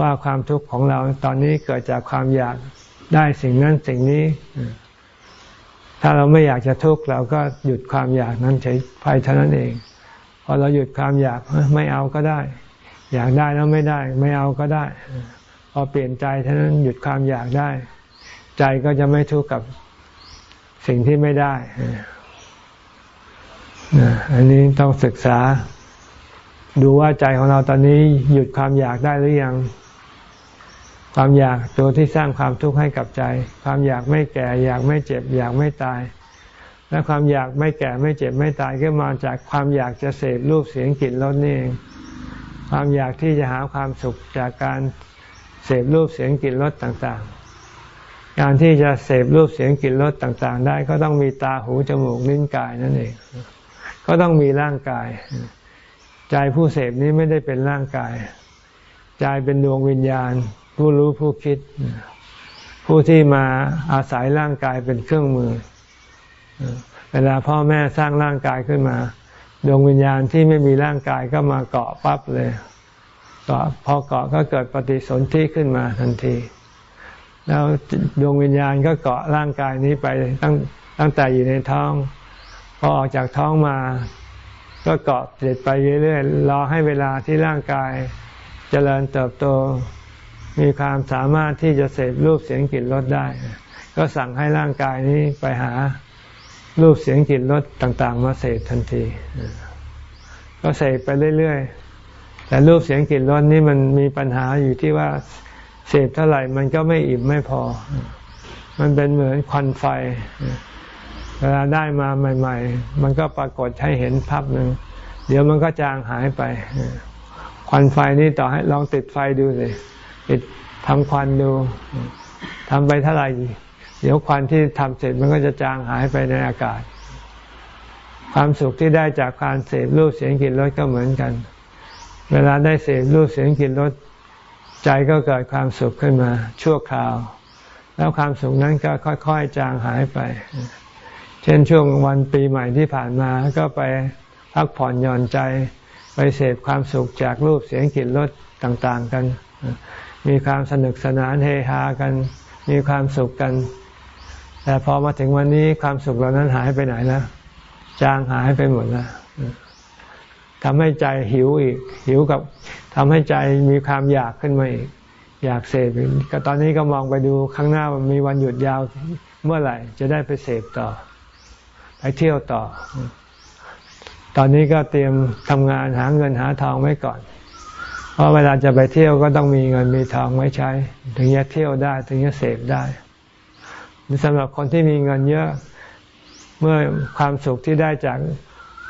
ว่าความทุกข์ของเราตอนนี้เกิดจากความอยากได้สิ่งนั้นสิ่งนี้ ถ้าเราไม่อยากจะทุกข์เราก็หยุดความอยากนั้นใช้ไปเท่านั้นเอง พอเราหยุดความอยากไม่เอาก็ได้ อยากได้แล้วไม่ได้ ไม่เอาก็ได้ พอเปลี่ยนใจเท่านั้นหยุดความอยากได้ ใจก็จะไม่ทุกข์กับสิ่งที่ไม่ได้ อันนี้ต้องศึกษา ดูว่าใจของเราตอนนี้หยุดความอยากได้หรือยัง ความอยากตัวที่สร้างความทุกข์ให้กับใจ ความอยากไม่แก่ อยากไม่เจ็บ อยากไม่ตาย และความอยากไม่แก่ไม่เจ็บไม่ตายก็มาจากความอยากจะเสพรูปเสียงกลิ่นรสนี่เอง ความอยากที่จะหาความสุขจากการเสพรูปเสียงกลิ่นรสต่างๆ การที่จะเสพรูปเสียงกลิ่นรสต่างๆ ได้ก็ต้องมีตาหูจมูกลิ้นกายนั่นเอง ก็ต้องมีร่างกาย ใจผู้เสพนี้ไม่ได้เป็นร่างกาย ใจเป็นดวงวิญญาณ ผู้รู้ผู้คิด ผู้ที่มาอาศัยร่างกายเป็นเครื่องมือ เวลาพ่อแม่สร้างร่างกายขึ้นมา ดวงวิญญาณที่ไม่มีร่างกายก็มาเกาะปั๊บเลยเกาะพอเกาะก็เกิดปฏิสนธิขึ้นมาทันที แล้วดวงวิญญาณก็เกาะร่างกายนี้ไปตั้งตั้งแต่อยู่ในท้องพอออกจากท้องมา ก็เกาะเสร็จไปเรื่อยๆรอให้เวลาที่ร่างกายจเจริญเติบโต มีความสามารถที่จะเสพรูปเสียงกลิ่นรสได้ ก็สั่งให้ร่างกายนี้ไปหา รูปเสียงกลิ่นรสต่าง ๆ มาเสพทันที ก็เสพไปเรื่อยๆ แต่รูปเสียงกลิ่นรสนี่มันมีปัญหาอยู่ที่ว่าเสพเท่าไหร่มันก็ไม่อิ่มไม่พอ มันเป็นเหมือนควันไฟ เวลาได้มาใหม่ ๆ มันก็ปรากฏให้เห็นภาพหนึ่ง เดี๋ยวมันก็จางหายไป ควันไฟนี่ต่อให้ลองติดไฟดูเลยติดทำควันดูทำไปเท่าไหร่ เดี๋ยวควันที่ทำเสร็จมันก็จะจางหายไปในอากาศ ความสุขที่ได้จากการเสพรูปเสียงกลิ่นรสก็เหมือนกัน เวลาได้เสพรูปเสียงกลิ่นรสใจก็เกิดความสุขขึ้นมา ชั่วคราว แล้วความสุขนั้นก็ค่อยๆ จางหายไป เช่นช่วงวันปีใหม่ที่ผ่านมาก็ไปพักผ่อนหย่อนใจ ไปเสพความสุขจากรูปเสียงกลิ่นรสต่างๆกัน มีความสนุกสนานเฮฮากัน มีความสุขกัน แต่พอมาถึงวันนี้ความสุขเหล่านั้นหายไปไหนแล้วจางหายไปหมดแล้วทำให้ใจหิวอีก หิวกับทำให้ใจมีความอยากขึ้นมาอีก อยากเสพก็ตอนนี้ก็มองไปดูข้างหน้ามันมีวันหยุดยาวเมื่อไหร่ จะได้ไปเสพต่อ ไปเที่ยวต่อ ตอนนี้ก็เตรียมทำงานหาเงินหาทองไว้ก่อน เพราะเวลาจะไปเที่ยวก็ต้องมีเงินมีทองไว้ใช้ ถึงจะเที่ยวได้ ถึงจะเสพได้ สำหรับคนที่มีเงินเยอะ เมื่อความสุขที่ได้จาก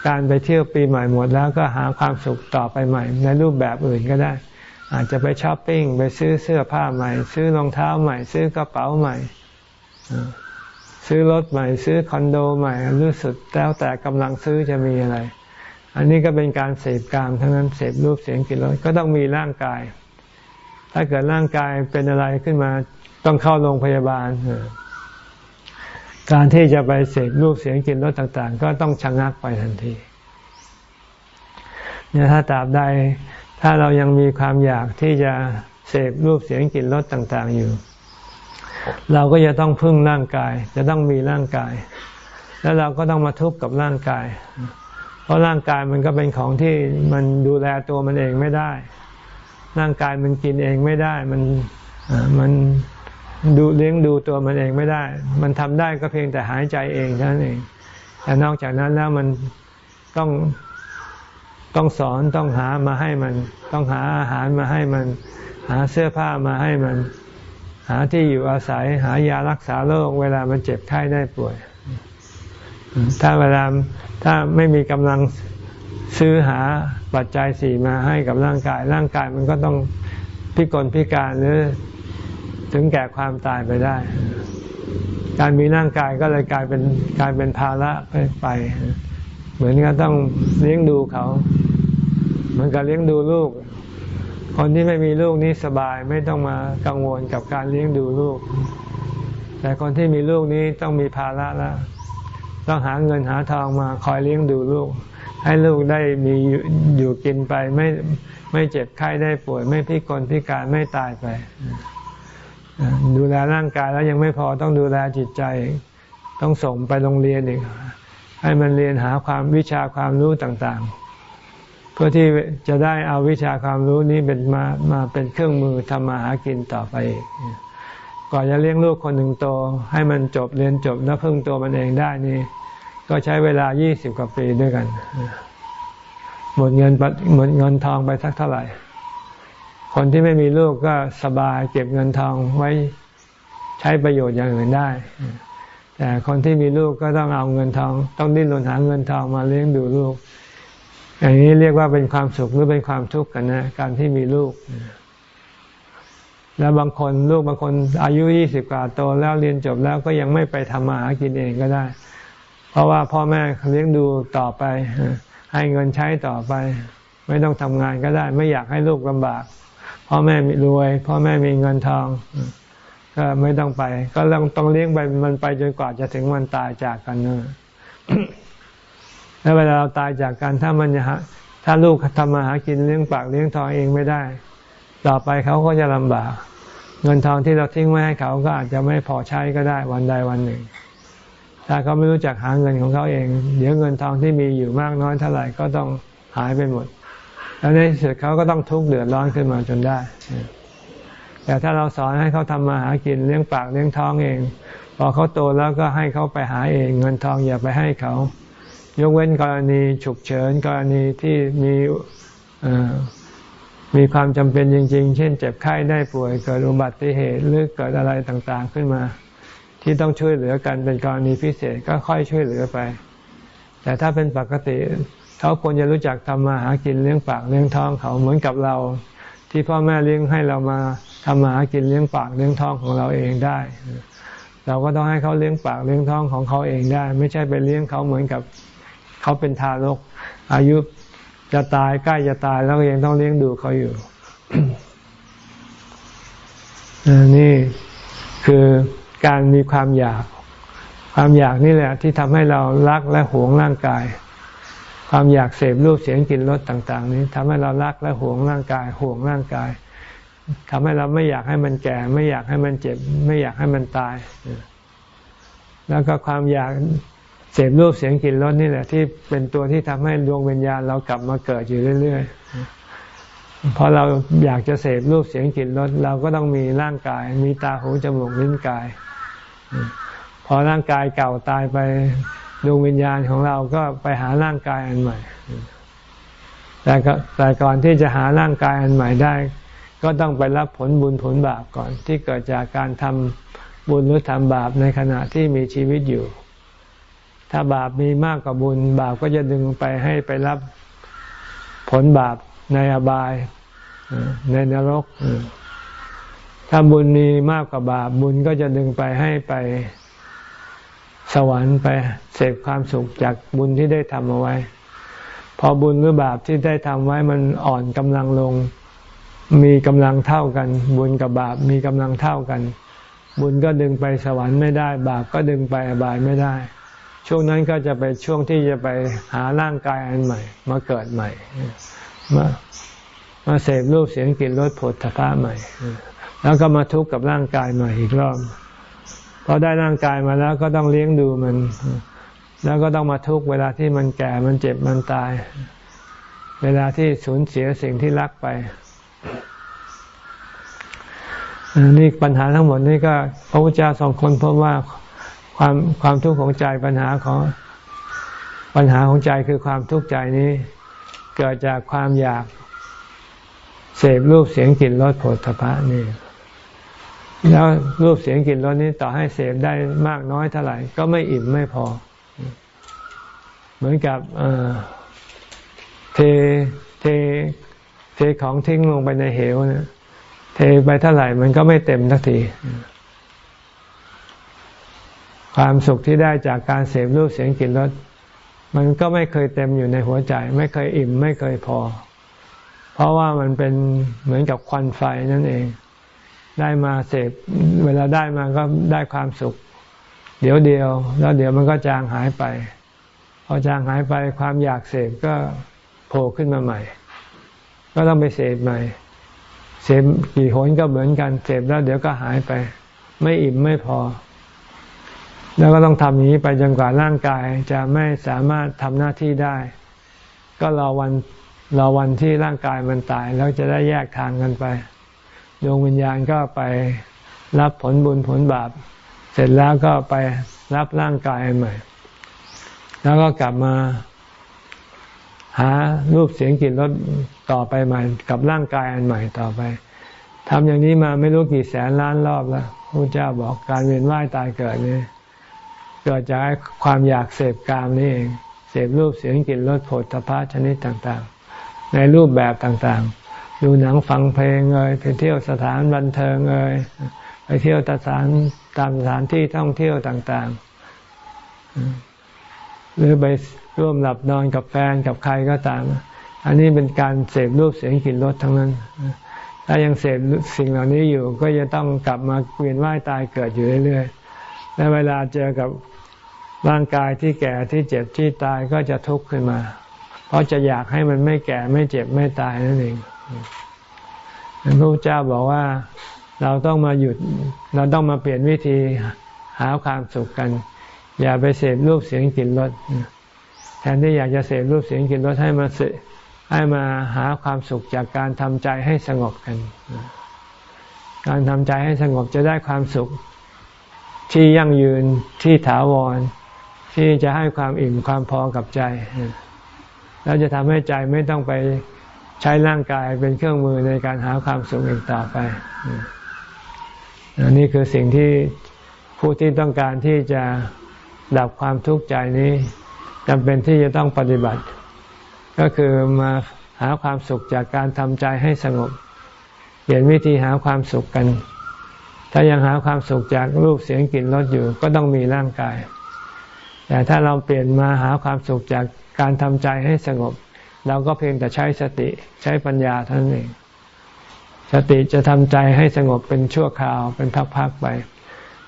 การไปเที่ยวปีใหม่หมดแล้วก็หาความสุขต่อไปใหม่ ในรูปแบบอื่นก็ได้ อาจจะไปช้อปปิ้ง ไปซื้อเสื้อผ้าใหม่ ซื้อรองเท้าใหม่ ซื้อกระเป๋าใหม่ ซื้อรถใหม่ ซื้อคอนโดใหม่รู้สึกแล้วแต่กำลังซื้อจะมีอะไร อันนี้ก็เป็นการเสพกามทั้งนั้นเสพรูปเสียงกลิ่นรสก็ต้องมีร่างกาย ถ้าเกิดร่างกายเป็นอะไรขึ้นมาต้องเข้าโรงพยาบาล การที่จะไปเสพรูปเสียงกลิ่นรสต่าง ๆ ก็ต้องชะงักไปทันทีเนี่ยถ้าตราบใด ถ้าเรายังมีความอยากที่จะเสพรูปเสียงกลิ่นรสต่าง ๆ อยู่ เราก็จะต้องพึ่งร่างกาย จะต้องมีร่างกาย แล้วเราก็ต้องมาทุกข์กับร่างกาย เพราะร่างกายมันก็เป็นของที่มันดูแลตัวมันเองไม่ได้ ร่างกายมันกินเองไม่ได้ มันมัน ดูเลี้ยงดูตัวมันเองไม่ได้ มันทำได้ก็เพียงแต่หายใจเองเท่านั้นเอง แต่นอกจากนั้นแล้วมันต้องต้องสอนต้องหามาให้มัน ต้องหาอาหารมาให้มัน หาเสื้อผ้ามาให้มัน หาที่อยู่อาศัย หายารักษาโรคเวลามันเจ็บไข้ได้ป่วย ถ้าเวลาถ้าไม่มีกำลังซื้อหาปัจจัยสี่มาให้กับร่างกาย ร่างกายมันก็ต้องพิกลพิการหรือ ถึงแก่ความตายไปได้ การมีร่างกายก็เลยกลายเป็นกลายเป็นภาระไปไปเหมือนกับต้องเลี้ยงดูเขา เหมือนกับเลี้ยงดูลูก คนที่ไม่มีลูกนี้สบายไม่ต้องมากังวลกับการเลี้ยงดูลูก แต่คนที่มีลูกนี้ต้องมีภาระแล้ว ต้องหาเงินหาทองมาคอยเลี้ยงดูลูก ให้ลูกได้มีอยู่กินไปไม่ไม่เจ็บไข้ได้ป่วย ไม่พิกลพิการไม่ตายไป ดูแลร่างกายแล้วยังไม่พอต้องดูแลจิตใจ ต้องส่งไปโรงเรียนอีก ให้มันเรียนหาความวิชาความรู้ต่างๆ เพื่อที่จะได้เอาวิชาความรู้นี้เป็นมามาเป็นเครื่องมือทำมาหากินต่อไปก่อนจะเลี้ยงลูกคนหนึ่งโต ให้มันจบเรียนจบแล้วพึ่งตัวมันเองได้นี่ ก็ใช้เวลายี่สิบกว่าปีด้วยกัน หมดเงินหมดเงินทองไปสักเท่าไหร่ คนที่ไม่มีลูกก็สบายเก็บเงินทองไว้ใช้ประโยชน์อย่างอื่นได้ แต่คนที่มีลูกก็ต้องเอาเงินทอง ต้องดิ้นรนหาเงินทองมาเลี้ยงดูลูก อย่างนี้เรียกว่าเป็นความสุขหรือเป็นความทุกข์กันนะการที่มีลูก แล้วบางคนลูกบางคนอายุยี่สิบกว่าโตแล้วเรียนจบแล้วก็ยังไม่ไปทำมาหากินเองก็ได้ เพราะว่าพ่อแม่เลี้ยงดูต่อไปให้เงินใช้ต่อไป ไม่ต้องทำงานก็ได้ ไม่อยากให้ลูกลำบาก พ่อแม่มีรวยพ่อแม่มีเงินทองก็ไม่ต้องไป ก็ต้องต้องเลี้ยงไปมันไปจนกว่าจะถึงวันตายจากกันเนอะแล้วเวลาเราตายจากกันถ้ามันจะถ้าลูกทำมาหากินเลี้ยงปากเลี้ยงท้องเองไม่ได้ ต่อไปเขาก็จะลำบาก เงินทองที่เราทิ้งไว้ให้เขาก็อาจจะไม่พอใช้ก็ได้วันใดวันหนึ่ง ถ้าเขาไม่รู้จักหาเงินของเขาเอง เดี๋ยวเงินทองที่มีอยู่มากน้อยเท่าไหร่ก็ต้องหายไปหมด แล้วในสุดเขาก็ต้องทุกข์เดือดร้อนขึ้นมาจนได้ แต่ถ้าเราสอนให้เขาทำมาหากินเลี้ยงปากเลี้ยงท้องเอง พอเขาโตแล้วก็ให้เขาไปหาเอง เงินทองอย่าไปให้เขา ยกเว้นกรณีฉุกเฉินกรณีที่มีมีความจำเป็นจริง ๆ เช่น เจ็บไข้ได้ป่วยเกิดอุบัติเหตุหรือเกิดอะไรต่างๆขึ้นมา ที่ต้องช่วยเหลือกันเป็นกรณีพิเศษก็ค่อยช่วยเหลือไป แต่ถ้าเป็นปกติ เขาควรจะรู้จักทำมาหากินเลี้ยงปากเลี้ยงท้องเขาเหมือนกับเรา ที่พ่อแม่เลี้ยงให้เรามาทำมาหากินเลี้ยงปากเลี้ยงท้องของเราเองได้ เราก็ต้องให้เขาเลี้ยงปากเลี้ยงท้องของเขาเองได้ ไม่ใช่ไปเลี้ยงเขาเหมือนกับเขาเป็นทารก อายุจะตายใกล้จะตายแล้วยังต้องเลี้ยงดูเขาอยู่นี่คือการมีความอยาก ความอยากนี่แหละ ที่ทำให้เรารักและหวงร่างกาย ความอยากเสพรูปเสียงกลิ่นรสต่าง ๆ นี้ทำให้เรารักและห่วงร่างกายห่วงร่างกายทำให้เราไม่อยากให้มันแก่ ไม่อยากให้มันเจ็บ ไม่อยากให้มันตาย แล้วก็ความอยากเสพรูปเสียงกลิ่นรสนี่แหละที่เป็นตัวที่ทำให้ดวงวิญญาณเรากลับมาเกิดอยู่เรื่อยๆเพอเราอยากจะเสพรูปเสียงกลิ่นรสเราก็ต้องมีร่างกาย มีตาหูจมูกลิ้นกาย พอร่างกายเก่าตายไป ดวงวิญญาณของเราก็ไปหาร่างกายอันใหม่ แต่แต่ก่อนที่จะหาร่างกายอันใหม่ได้ ก็ต้องไปรับผลบุญผลบาปก่อน ที่เกิดจากการทำบุญหรือทำบาปในขณะที่มีชีวิตอยู่ ถ้าบาปมีมากกว่าบุญ บาปก็จะดึงไปให้ไปรับผลบาปในอบายในนรก ถ้าบุญมีมากกว่าบาป บุญก็จะดึงไปให้ไป สวรรค์ไปเสพความสุขจากบุญที่ได้ทำเอาไว้ พอบุญหรือบาปที่ได้ทำไว้มันอ่อนกำลังลง มีกำลังเท่ากัน บุญกับบาปมีกำลังเท่ากัน บุญก็ดึงไปสวรรค์ไม่ได้ บาปก็ดึงไปอบายไม่ได้ ช่วงนั้นก็จะไปช่วงที่จะไปหาร่างกายอันใหม่ มาเกิดใหม่มามาเสพรูปเสียงกลิ่นรสผลทพะใหม่ แล้วก็มาทุกข์กับร่างกายใหม่อีกรอบ พอได้ร่างกายมาแล้วก็ต้องเลี้ยงดูมัน แล้วก็ต้องมาทุกเวลาที่มันแก่มันเจ็บมันตาย เวลาที่สูญเสียสิ่งที่รักไปนี่ปัญหาทั้งหมดนี่ก็พระพุทธเจ้าสองคนพบว่าความความทุกข์ของใจปัญหาของปัญหาของใจคือความทุกข์ใจนี้ เกิดจากความอยากเสพรูปเสียงกลิ่นรสผลทพะนี่ แล้วรูปเสียงกลิ่นรสนี้ต่อให้เสพได้มากน้อยเท่าไหร่ ก็ไม่อิ่มไม่พอ เหมือนกับเทเทเทของทิ้งลงไปในเหวเนี่ยเทไปเท่าไหร่มันก็ไม่เต็มทักทีความสุขที่ได้จากการเสพรูปเสียงกลิ่นรสมันก็ไม่เคยเต็มอยู่ในหัวใจ ไม่เคยอิ่ม ไม่เคยพอ เพราะว่ามันเป็นเหมือนกับควันไฟนั่นเอง ได้มาเสพเวลาได้มาก็ได้ความสุข เดี๋ยวเดียว แล้วเดี๋ยวมันก็จางหายไป พอจางหายไปความอยากเสพก็โผล่ขึ้นมาใหม่ ก็ต้องไปเสพใหม่ เสพกี่หนก็เหมือนกันเสพแล้วเดี๋ยวก็หายไป ไม่อิ่มไม่พอ แล้วก็ต้องทำอย่างนี้ไปจนกว่าร่างกายจะไม่สามารถทำหน้าที่ได้ ก็รอวันรอวันที่ร่างกายมันตายแล้วจะได้แยกทางกันไป ดวงวิญญาณก็ไปรับผลบุญผลบาป เสร็จแล้วก็ไปรับร่างกายใหม่ แล้วก็กลับมา หารูปเสียงกลิ่นรสต่อไปใหม่ กับร่างกายอันใหม่ต่อไปทำอย่างนี้มาไม่รู้กี่แสนล้านรอบแล้วพระเจ้าบอกการเวียนว่ายตายเกิดนี่เกิดจากความอยากเสพกามนี่เองเสพรูปเสียงกลิ่นรสผลตภะชนิดต่างๆ ในรูปแบบต่างๆ ดูหนังฟังเพลงเอ่ยไปเที่ยวสถานบันเทิงเอ่ยไปเที่ยวตสถานตามสถานที่ท่องเที่ยวต่างๆ หรือไปร่วมหลับนอนกับแฟนกับใครก็ตาม อันนี้เป็นการเสพรูปเสียงกลิ่นรสทั้งนั้น ถ้ายังเสพสิ่งเหล่านี้อยู่ก็จะต้องกลับมาเวียนว่ายตายเกิดอยู่เรื่อยๆ และเวลาเจอกับร่างกายที่แก่ที่เจ็บที่ตายก็จะทุกข์ขึ้นมา เพราะจะอยากให้มันไม่แก่ไม่เจ็บไม่ตายนั่นเอง พระพุทธเจ้าบอกว่าเราต้องมาหยุด เราต้องมาเปลี่ยนวิธีหาความสุขกัน อย่าไปเสพรูปเสียงกลิ่นรสแทนที่อยากจะเสพรูปเสียงกลิ่นรสให้มาเสให้มาหาความสุขจากการทำใจให้สงบกัน การทำใจให้สงบจะได้ความสุข ที่ยั่งยืนที่ถาวร ที่จะให้ความอิ่มความพอกับใจ แล้วจะทำให้ใจไม่ต้องไป ใช้ร่างกายเป็นเครื่องมือในการหาความสุขอีกต่อไปนนี่คือสิ่งที่ผู้ที่ต้องการที่จะดับความทุกข์ใจนี้จำเป็นที่จะต้องปฏิบัติ ก็คือมาหาความสุขจากการทำใจให้สงบเปลี่ยนวิธีหาความสุขกัน ถ้ายังหาความสุขจากรูปเสียงกลิ่นรสอยู่ ก็ต้องมีร่างกาย แต่ถ้าเราเปลี่ยนมาหาความสุขจากการทำใจให้สงบ เราก็เพียงแต่ใช้สติใช้ปัญญาเท่านั้นเอง สติจะทำใจให้สงบเป็นชั่วคราวเป็นพักๆไป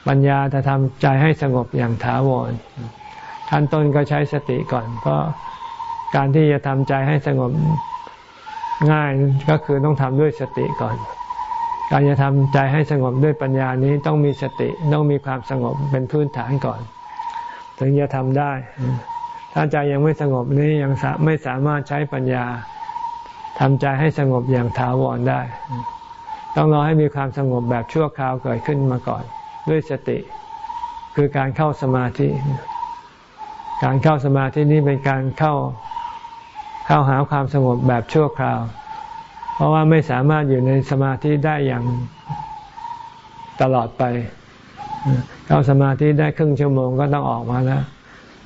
ปัญญาจะทำใจให้สงบอย่างถาวรขั้นต้นก็ใช้สติก่อน เพราะการที่จะทำใจให้สงบง่ายก็คือต้องทำด้วยสติก่อน การจะทำใจให้สงบด้วยปัญญานี้ต้องมีสติต้องมีความสงบเป็นพื้นฐานก่อน ถึงจะทำได้ ถ้าใจยังไม่สงบนี้ยังไม่สามารถใช้ปัญญาทำใจให้สงบอย่างถาวรได้ ต้องรอให้มีความสงบแบบชั่วคราวเกิดขึ้นมาก่อน ด้วยสติ คือการเข้าสมาธิ การเข้าสมาธินี้เป็นการเข้าเข้าหาความสงบแบบชั่วคราว เพราะว่าไม่สามารถอยู่ในสมาธิได้อย่างตลอดไป เข้าสมาธิได้ครึ่งชั่วโมงก็ต้องออกมาแล้ว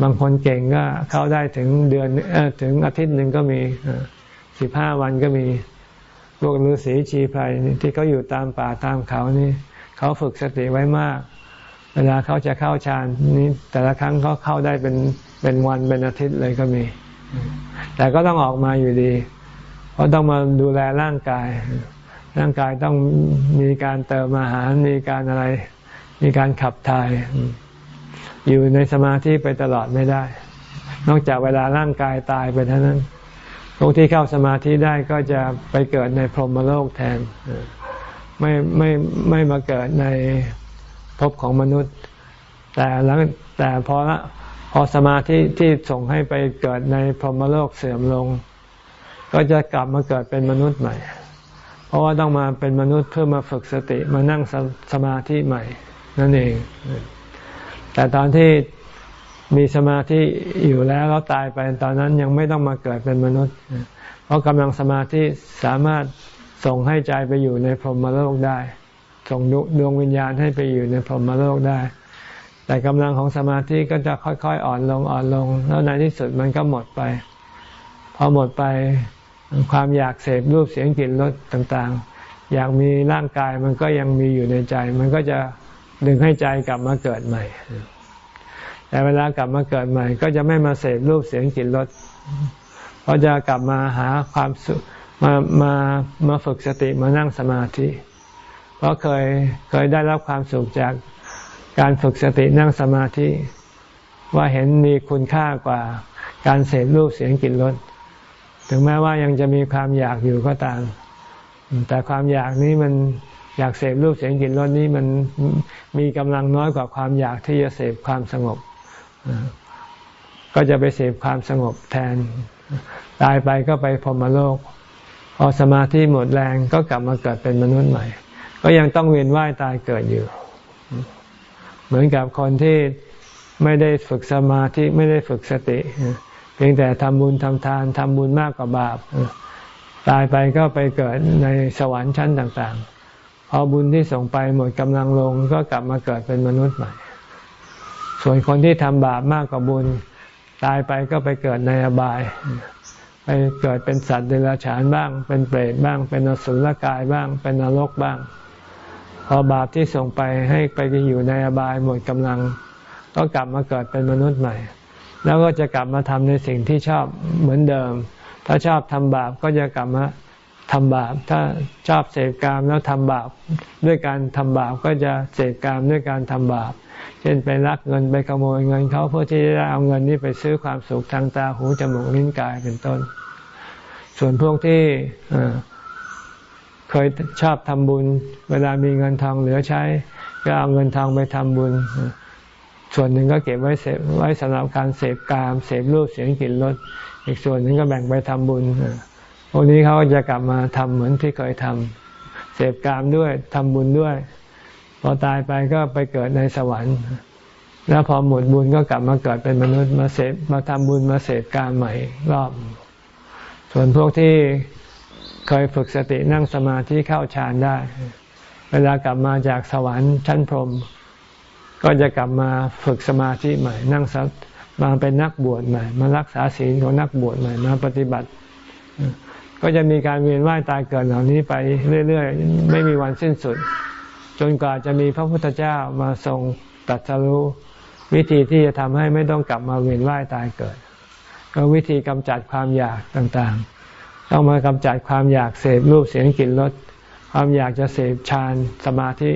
บางคนเก่งก็เข้าได้ถึงเดือนอถึงอาทิตย์หนึ่งก็มีสิบห้าวันก็มีพวกฤาษีชีไพรที่เขาอยู่ตามป่าตามเขานี่เขาฝึกสติไว้มาก เวลาเขาจะเข้าฌานนี้ แต่ละครั้งเขาเข้าได้เป็นเป็นวันเป็นอาทิตย์เลยก็มี แต่ก็ต้องออกมาอยู่ดี เพราะต้องมาดูแลร่างกาย ร่างกายต้องมีการเติมอาหารมีการอะไร มีการขับถ่าย อยู่ในสมาธิไปตลอดไม่ได้ นอกจากเวลาร่างกายตายไปเท่านั้นพวกที่เข้าสมาธิได้ก็จะไปเกิดในพรหมโลกแทน ไม่ไม่ไม่มาเกิดในภพของมนุษย์ แต่หลังแต่พอละพอสมาธิที่ส่งให้ไปเกิดในพรหมโลกเสื่อมลง ก็จะกลับมาเกิดเป็นมนุษย์ใหม่ เพราะว่าต้องมาเป็นมนุษย์เพื่อมาฝึกสติมานั่งสสมาธิใหม่ นั่นเอง แต่ตอนที่มีสมาธิอยู่แล้วแล้วตายไปตอนนั้นยังไม่ต้องมาเกิดเป็นมนุษย์ เพราะกำลังสมาธิสามารถส่งให้ใจไปอยู่ในพรหมโลกได้ ส่งดวงวิญญาณให้ไปอยู่ในพรหมโลกได้ แต่กำลังของสมาธิก็จะค่อยๆ อ่อนลงอ่อนลง แล้วในที่สุดมันก็หมดไป พอหมดไปความอยากเสพรูปเสียงกลิ่นรสต่างๆ อยากมีร่างกายมันก็ยังมีอยู่ในใจ มันก็จะ ดึงให้ใจกลับมาเกิดใหม่ แต่เวลากลับมาเกิดใหม่ ก็จะไม่มาเสพรูปเสียงกลิ่นรสเพราะจะกลับมาหาความสุขมามามาฝึกสติมานั่งสมาธิ เพราะเคยเคยได้รับความสุขจากการฝึกสตินั่งสมาธิ ว่าเห็นมีคุณค่ากว่าการเสพรูปเสียงกลิ่นรสถึงแม้ว่ายังจะมีความอยากอยู่ก็ตาม แต่ความอยากนี้มัน อยากเสพรูปเสียงกลิ่นรสนี้มันมีกำลังน้อยกว่าความอยากที่จะเสพความสงบ ก็จะไปเสพความสงบแทน ตายไปก็ไปพรมโลก พอสมาธิหมดแรงก็กลับมาเกิดเป็นมนุษย์ใหม่ ก็ยังต้องเวียนว่ายตายเกิดอยู่ เหมือนกับคนที่ไม่ได้ฝึกสมาธิไม่ได้ฝึกสติ เพียงแต่ทำบุญทำทานทำบุญมากกว่าบาปตายไปก็ไปเกิดในสวรรค์ชั้นต่าง ๆพอบุญที่ส่งไปหมดกำลังลงก็กลับมาเกิดเป็นมนุษย์ใหม่ ส่วนคนที่ทำบาปมากกว่าบุญ ตายไปก็ไปเกิดในอบาย ไปเกิดเป็นสัตว์เดรัจฉานบ้าง เป็นเปรตบ้าง เป็นอสุรกายบ้าง เป็นนรกบ้าง พอบาปที่ส่งไปให้ไปอยู่ในอบายหมดกำลัง ก็กลับมาเกิดเป็นมนุษย์ใหม่ แล้วก็จะกลับมาทำในสิ่งที่ชอบเหมือนเดิม ถ้าชอบทำบาปก็จะกลับมา ทำบาปถ้าชอบเสพกามแล้วทำบาปด้วยการทำบาปก็จะเสพกามด้วยการทำบาป เช่นไปลักเงินไปขโมยเงินเขาเพื่อที่จะเอาเงินนี้ไปซื้อความสุขทางตาหูจมูกลิ้นกายเป็นต้น ส่วนพวกที่เคยชอบทำบุญ เวลามีเงินทองเหลือใช้ ก็เอาเงินทองไปทำบุญ ส่วนหนึ่งก็เก็บไว้เสพไว้สำหรับการเสพกามเสพรูปเสียงกลิ่นรสอีกส่วนหนึ่งก็แบ่งไปทำบุญ พวกนี้เขาจะกลับมาทำเหมือนที่เคยทำเสพกามด้วยทำบุญด้วย พอตายไปก็ไปเกิดในสวรรค์ แล้วพอหมดบุญก็กลับมาเกิดเป็นมนุษย์มาเสพมาทำบุญมาเสพกามใหม่รอบ ส่วนพวกที่เคยฝึกสตินั่งสมาธิเข้าฌานได้ เวลากลับมาจากสวรรค์ชั้นพรหมก็จะกลับมาฝึกสมาธิใหม่ นั่งมาเป็นนักบวชใหม่ มารักษาศีลของนักบวชใหม่ มาปฏิบัติ ก็จะมีการเวียนว่ายตายเกิดเหล่านี้ไปเรื่อยๆ ไม่มีวันสิ้นสุด จนกว่าจะมีพระพุทธเจ้ามาทรงตัดสรู้วิธีที่จะทำให้ไม่ต้องกลับมาเวียนว่ายตายเกิด ก็วิธีกำจัดความอยากต่างๆ ต้องมากำจัดความอยากเสพรูปเสียงกลิ่นรสความอยากจะเสพฌานสมาธิ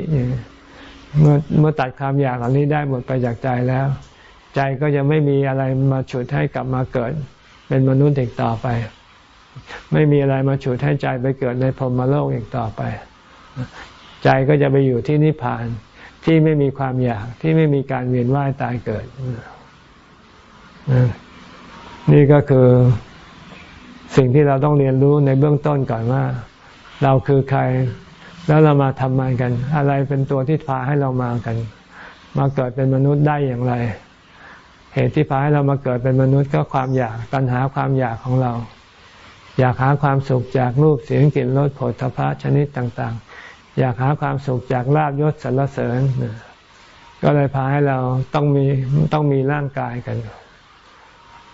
เมื่อเมื่อตัดความอยากเหล่านี้ได้หมดไปจากใจแล้ว ใจก็จะไม่มีอะไรมาฉุดให้กลับมาเกิด เป็นมนุษย์อีกต่อไป ไม่มีอะไรมาฉุดให้ใจไปเกิดในพรหมโลกอีกต่อไป ใจก็จะไปอยู่ที่นิพพานที่ไม่มีความอยากที่ไม่มีการเวียนว่ายตายเกิด นี่ก็คือสิ่งที่เราต้องเรียนรู้ในเบื้องต้นก่อนว่า เราคือใครแล้วเรามาทำมันกัน อะไรเป็นตัวที่พาให้เรามากัน มาเกิดเป็นมนุษย์ได้อย่างไร เหตุที่พาให้เรามาเกิดเป็นมนุษย์ก็ความอยากปัญหาความอยากของเรา อยากหาความสุขจากรูปเสียงกลิ่นรสผลทพะชนิดต่างๆ อยากหาความสุขจากลาบยศสรรเสริญ ก็เลยพาให้เราต้องมีต้องมีร่างกายกัน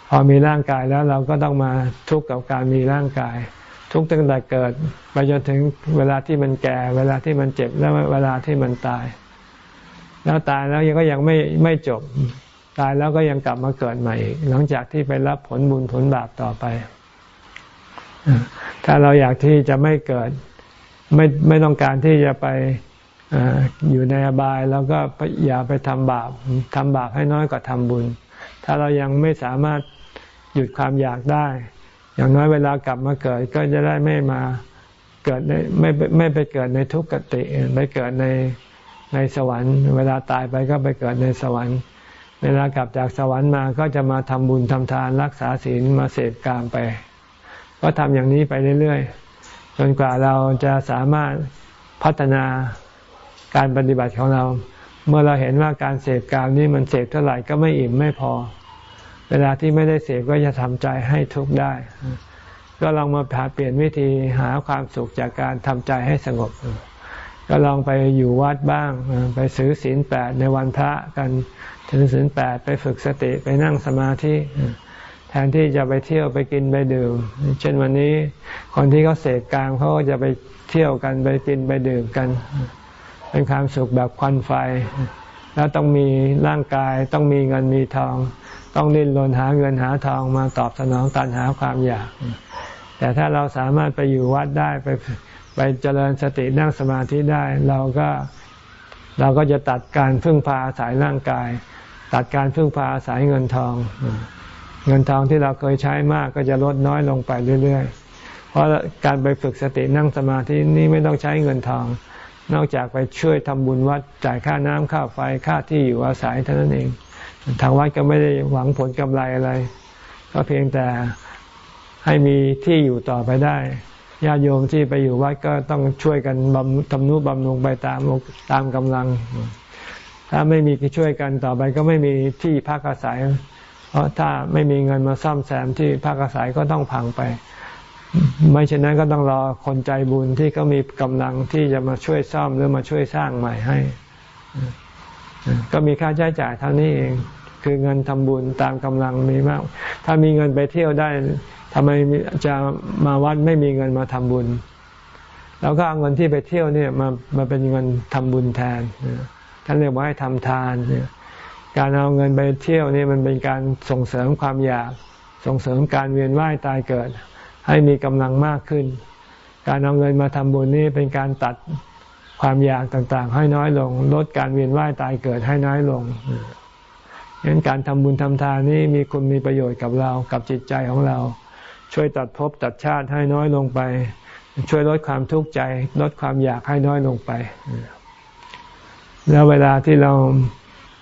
พอมีร่างกายแล้วเราก็ต้องมาทุกข์กับการมีร่างกาย ทุกข์ตั้งแต่เกิดไปจนถึงเวลาที่มันแก่ เวลาที่มันเจ็บแล้วเวลาที่มันตาย แล้วตายแล้วยังก็ยังไม่ไม่จบตายแล้วก็ยังกลับมาเกิดใหม่อีกหลังจากที่ไปรับผลบุญผลบาปต่อไป ถ้าเราอยากที่จะไม่เกิดไม่ไม่ต้องการที่จะไปออยู่ในอบายแล้วก็อย่าไปทำบาปทำบาปให้น้อยกว่าทำบุญ ถ้าเรายังไม่สามารถหยุดความอยากได้ อย่างน้อยเวลากลับมาเกิดก็จะได้ไม่มาเกิดในไม่ไม่ไปเกิดในทุกขติไปเกิดในในสวรรค์ เวลาตายไปก็ไปเกิดในสวรรค์ เวลากลับจากสวรรค์มาก็จะมาทำบุญทำทานรักษาศีลมาเสพกามไป ก็ทำอย่างนี้ไปเรื่อยๆจนกว่าเราจะสามารถพัฒนาการปฏิบัติของเรา เมื่อเราเห็นว่าการเสพกามนี้มันเสพเท่าไหร่ก็ไม่อิ่มไม่พอ เวลาที่ไม่ได้เสพก็จะทำใจให้ทุกข์ได้ ก็ลองมาผ่าเปลี่ยนวิธีหาความสุขจากการทำใจให้สงบ ก็ลองไปอยู่วัดบ้าง ไปซื้อศีลแปดในวันพระกันถึงศีลแปดไปฝึกสติไปนั่งสมาธิ แทนที่จะไปเที่ยวไปกินไปดื่ม เช่นวันนี้คนที่เขาเสกกลางเขาก็จะไปเที่ยวกันไปกินไปดื่มกัน เป็นความสุขแบบควันไฟ แล้วต้องมีร่างกายต้องมีเงินมีทอง ต้องดิ้นรนหาเงินหาทองมาตอบสนองตันหาความอยาก แต่ถ้าเราสามารถไปอยู่วัดได้ไปไปเจริญสตินั่งสมาธิได้ เราก็เราก็จะตัดการพึ่งพาอาศัยร่างกาย ตัดการพึ่งพาอาศัยเงินทอง เงินทองที่เราเคยใช้มากก็จะลดน้อยลงไปเรื่อยๆ เพราะการไปฝึกสตินั่งสมาธินี่ไม่ต้องใช้เงินทอง นอกจากไปช่วยทำบุญวัดจ่ายค่าน้ำค่าไฟค่าที่อยู่อาศัยเท่านั้นเอง ทางวัดก็ไม่ได้หวังผลกำไรอะไร ก็เพียงแต่ให้มีที่อยู่ต่อไปได้ญาติโยมที่ไปอยู่วัดก็ต้องช่วยกันบำทำนุบำรุงไปตามตามกำลัง ถ้าไม่มีช่วยกันต่อไปก็ไม่มีที่พักอาศัย เพราะถ้าไม่มีเงินมาซ่อมแซมที่พักอาศัยก็ต้องพังไป ไม่เช่นนั้นก็ต้องรอคนใจบุญที่เขามีกำลังที่จะมาช่วยซ่อมหรือมาช่วยสร้างใหม่ให้ ก็มีค่าใช้จ่ายเท่านี้เองคือเงินทำบุญตามกำลังมีมาก ถ้ามีเงินไปเที่ยวได้ทำไมจะมาวัดไม่มีเงินมาทำบุญ แล้วก็เอาเงินที่ไปเที่ยวเนี่ยมามาเป็นเงินทำบุญแทนท่านเรียกว่าให้ทำทานเนี่ย การเอาเงินไปเที่ยวนี่มันเป็นการส่งเสริมความอยาก ส่งเสริมการเวียนว่ายตายเกิด ให้มีกำลังมากขึ้น การเอาเงินมาทำบุญนี่เป็นการตัดความอยากต่างๆ ให้น้อยลง ลดการเวียนว่ายตายเกิดให้น้อยลงฉะนั้นการทำบุญทำทานนี่มีคุณมีประโยชน์กับเรากับจิตใจของเรา ช่วยตัดภพตัดชาติให้น้อยลงไป ช่วยลดความทุกข์ใจ ลดความอยากให้น้อยลงไป แล้วเวลาที่เรา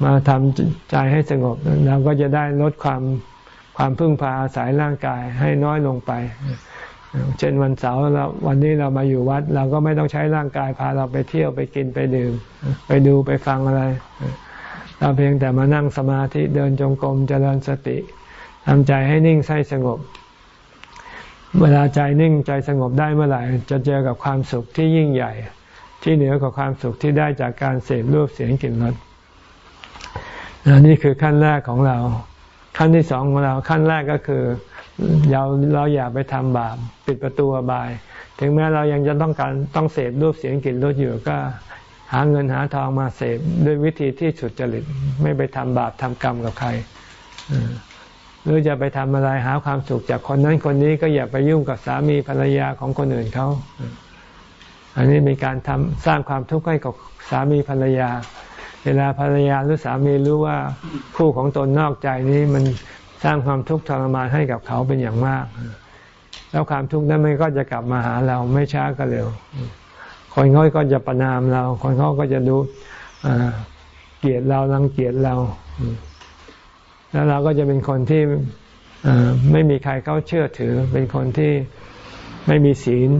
มาทำใจให้สงบเราก็จะได้ลดความความพึ่งพาอาศัยร่างกายให้น้อยลงไป เช่นวันเสาร์เราวันนี้เรามาอยู่วัด เราก็ไม่ต้องใช้ร่างกายพาเราไปเที่ยวไปกินไปดื่ม ไปดูไปฟังอะไร เราเพียงแต่มานั่งสมาธิเดินจงกรมเจริญสติทำใจให้นิ่งใส่สงบ เวลาใจนิ่งใจสงบได้เมื่อไหร่จะเจอกับความสุขที่ยิ่งใหญ่ ที่เหนือกว่าความสุขที่ได้จากการเสพรูปเสียงกลิ่นรส นี่คือขั้นแรกของเรา ขั้นที่สองของเราขั้นแรกก็คือเราเราอย่าไปทำบาปปิดประตูบาย ถึงแม้เรายังจะต้องการต้องเสพรูปเสียงกลิ่นรสอยู่ก็หาเงินหาทองมาเสพด้วยวิธีที่สุดจริตไม่ไปทำบาปทำกรรมกับใครหรือจะไปทำอะไรหาความสุขจากคนนั้นคนนี้ก็อย่าไปยุ่งกับสามีภรรยาของคนอื่นเขาอันนี้มีการทำสร้างความทุกข์ให้กับสามีภรรยา เวลาภรรยาหรือสามีรู้ว่าคู่ของตนนอกใจนี้มันสร้างความทุกข์ทรมานให้กับเขาเป็นอย่างมาก แล้วความทุกข์นั้นมันก็จะกลับมาหาเราไม่ช้าก็เร็ว คนเขาก็จะประนามเรา คนเขาก็จะดูเกลียดเรารังเกียจเรา แล้วเราก็จะเป็นคนที่ไม่มีใครเขาเชื่อถือ เป็นคนที่ไม่มีศีล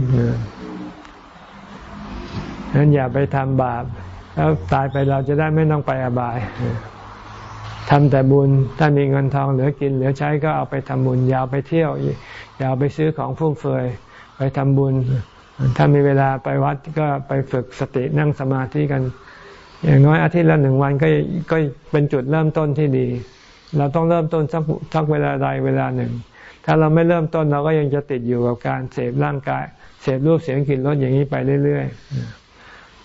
นั้นอย่าไปทำบาป แล้วตายไปเราจะได้ไม่ต้องไปอบายทำแต่บุญ ถ้ามีเงินทองเหลือกินเหลือใช้ก็เอาไปทำบุญย่าไปเที่ยวย่าไปซื้อของฟุ่มเฟือยไปทำบุญ ถ้ามีเวลาไปวัดก็ไปฝึกสตินั่งสมาธิกัน อย่างน้อยอาทิตย์ละหนึ่งวันก็ก็เป็นจุดเริ่มต้นที่ดี เราต้องเริ่มต้นสักสักเวลาใดเวลาหนึ่ง ถ้าเราไม่เริ่มต้นเราก็ยังจะติดอยู่กับการเสพร่างกาย เสพรูปเสียงกลิ่นรสอย่างนี้ไปเรื่อย ๆ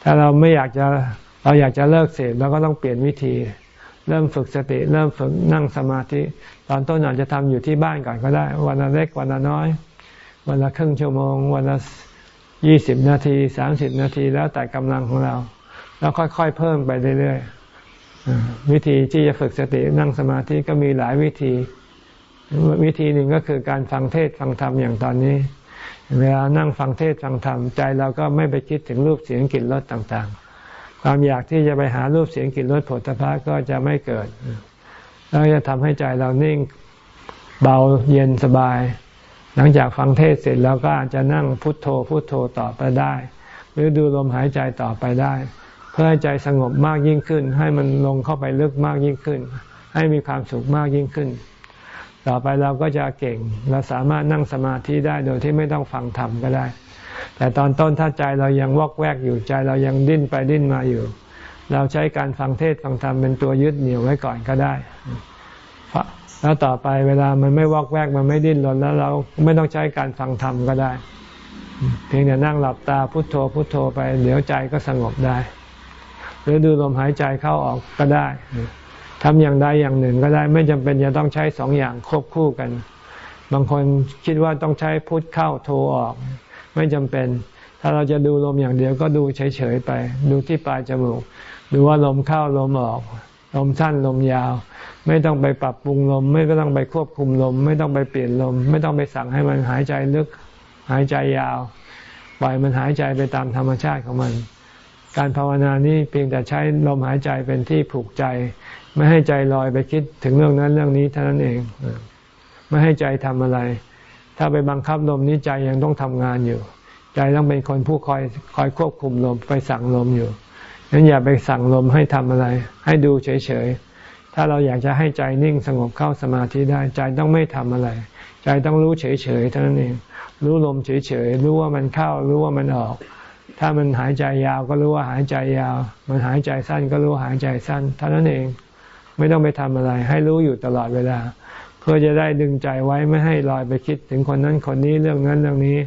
ถ้าเราไม่อยากจะเราอยากจะเลิกเสพเราก็ต้องเปลี่ยนวิธี เริ่มฝึกสติ เริ่มฝึกนั่งสมาธิ ตอนต้นอาจจะทำอยู่ที่บ้านก่อนก็ได้ วันละเล็กวันละน้อย วันละครึ่งชั่วโมง วันละยี่สิบนาทีสามสิบนาทีแล้วแต่กำลังของเรา แล้วค่อยๆเพิ่มไปเรื่อยๆวิธีที่จะฝึกสตินั่งสมาธิก็มีหลายวิธี วิธีหนึ่งก็คือการฟังเทศฟังธรรมอย่างตอนนี้ เวลานั่งฟังเทศฟังธรรมใจเราก็ไม่ไปคิดถึงรูปเสียงกลิ่นรสต่างๆ ความอยากที่จะไปหารูปเสียงกลิ่นรสผลิตภะก็จะไม่เกิด แล้วจะทำให้ใจเรานิ่งเบาเย็นสบาย หลังจากฟังเทศเสร็จแล้วก็อาจจะนั่งพุทโธพุทโธต่อไปได้ หรือดูลมหายใจต่อไปได้ เพื่อให้ใจสงบมากยิ่งขึ้น ให้มันลงเข้าไปลึกมากยิ่งขึ้น ให้มีความสุขมากยิ่งขึ้น ต่อไปเราก็จะเก่ง เราสามารถนั่งสมาธิได้โดยที่ไม่ต้องฟังธรรมก็ได้ แต่ตอนต้นถ้าใจเรายังวอกแวกอยู่ใจเรายังดิ้นไปดิ้นมาอยู่ เราใช้การฟังเทศฟังธรรมเป็นตัวยึดเหนี่ยวไว้ก่อนก็ได้แล้วต่อไปเวลามันไม่วอกแวกมันไม่ดิ้นรนแล้วเราไม่ต้องใช้การฟังธรรมก็ได้ เพียงแต่นั่งหลับตาพุโทโธพุโทโธไป เดี๋ยวใจก็สงบได้ หรือดูลมหายใจเข้าออกก็ได้ ทำอย่างใดอย่างหนึ่งก็ได้ไม่จำเป็นจะต้องใช้สองอย่างควบคู่กัน บางคนคิดว่าต้องใช้พุทเข้าโทออก ไม่จำเป็น ถ้าเราจะดูลมอย่างเดียวก็ดูเฉยๆไป ดูที่ปลายจมูกดูว่าลมเข้าลมออก ลมสั้นลมยาว ไม่ต้องไปปรับปรุงลม ไม่ต้องไปควบคุมลม ไม่ต้องไปเปลี่ยนลม ไม่ต้องไปสั่งให้มันหายใจลึกหายใจยาวปล่อยมันหายใจไปตามธรรมชาติของมัน การภาวนานี้เพียงแต่ใช้ลมหายใจเป็นที่ผูกใจ ไม่ให้ใจลอยไปคิดถึงเรื่องนั้นเรื่องนี้เท่านั้นเอง ไม่ให้ใจทำอะไร ถ้าไปบังคับลมนี้ใจยังต้องทำงานอยู่ ใจต้องเป็นคนผู้คอยคอยควบคุมลมไปสั่งลมอยู่งั้นอย่าไปสั่งลมให้ทำอะไร ให้ดูเฉยๆ ถ้าเราอยากจะให้ใจนิ่งสงบเข้าสมาธิได้ ใจต้องไม่ทำอะไร ใจใจต้องรู้เฉยๆเท่านั้นเอง รู้ลมเฉยๆ รู้ว่ามันเข้า รู้ว่ามันออกถ้ามันหายใจยาวก็รู้ว่าหายใจยาว มันหายใจสั้นก็รู้หายใจสั้น เท่านั้นเอง ไม่ต้องไปทำอะไร ให้รู้อยู่ตลอดเวลา เพื่อจะได้ดึงใจไว้ไม่ให้ลอยไปคิดถึงคนนั้นคนนี้เรื่องนั้นเรื่องนี้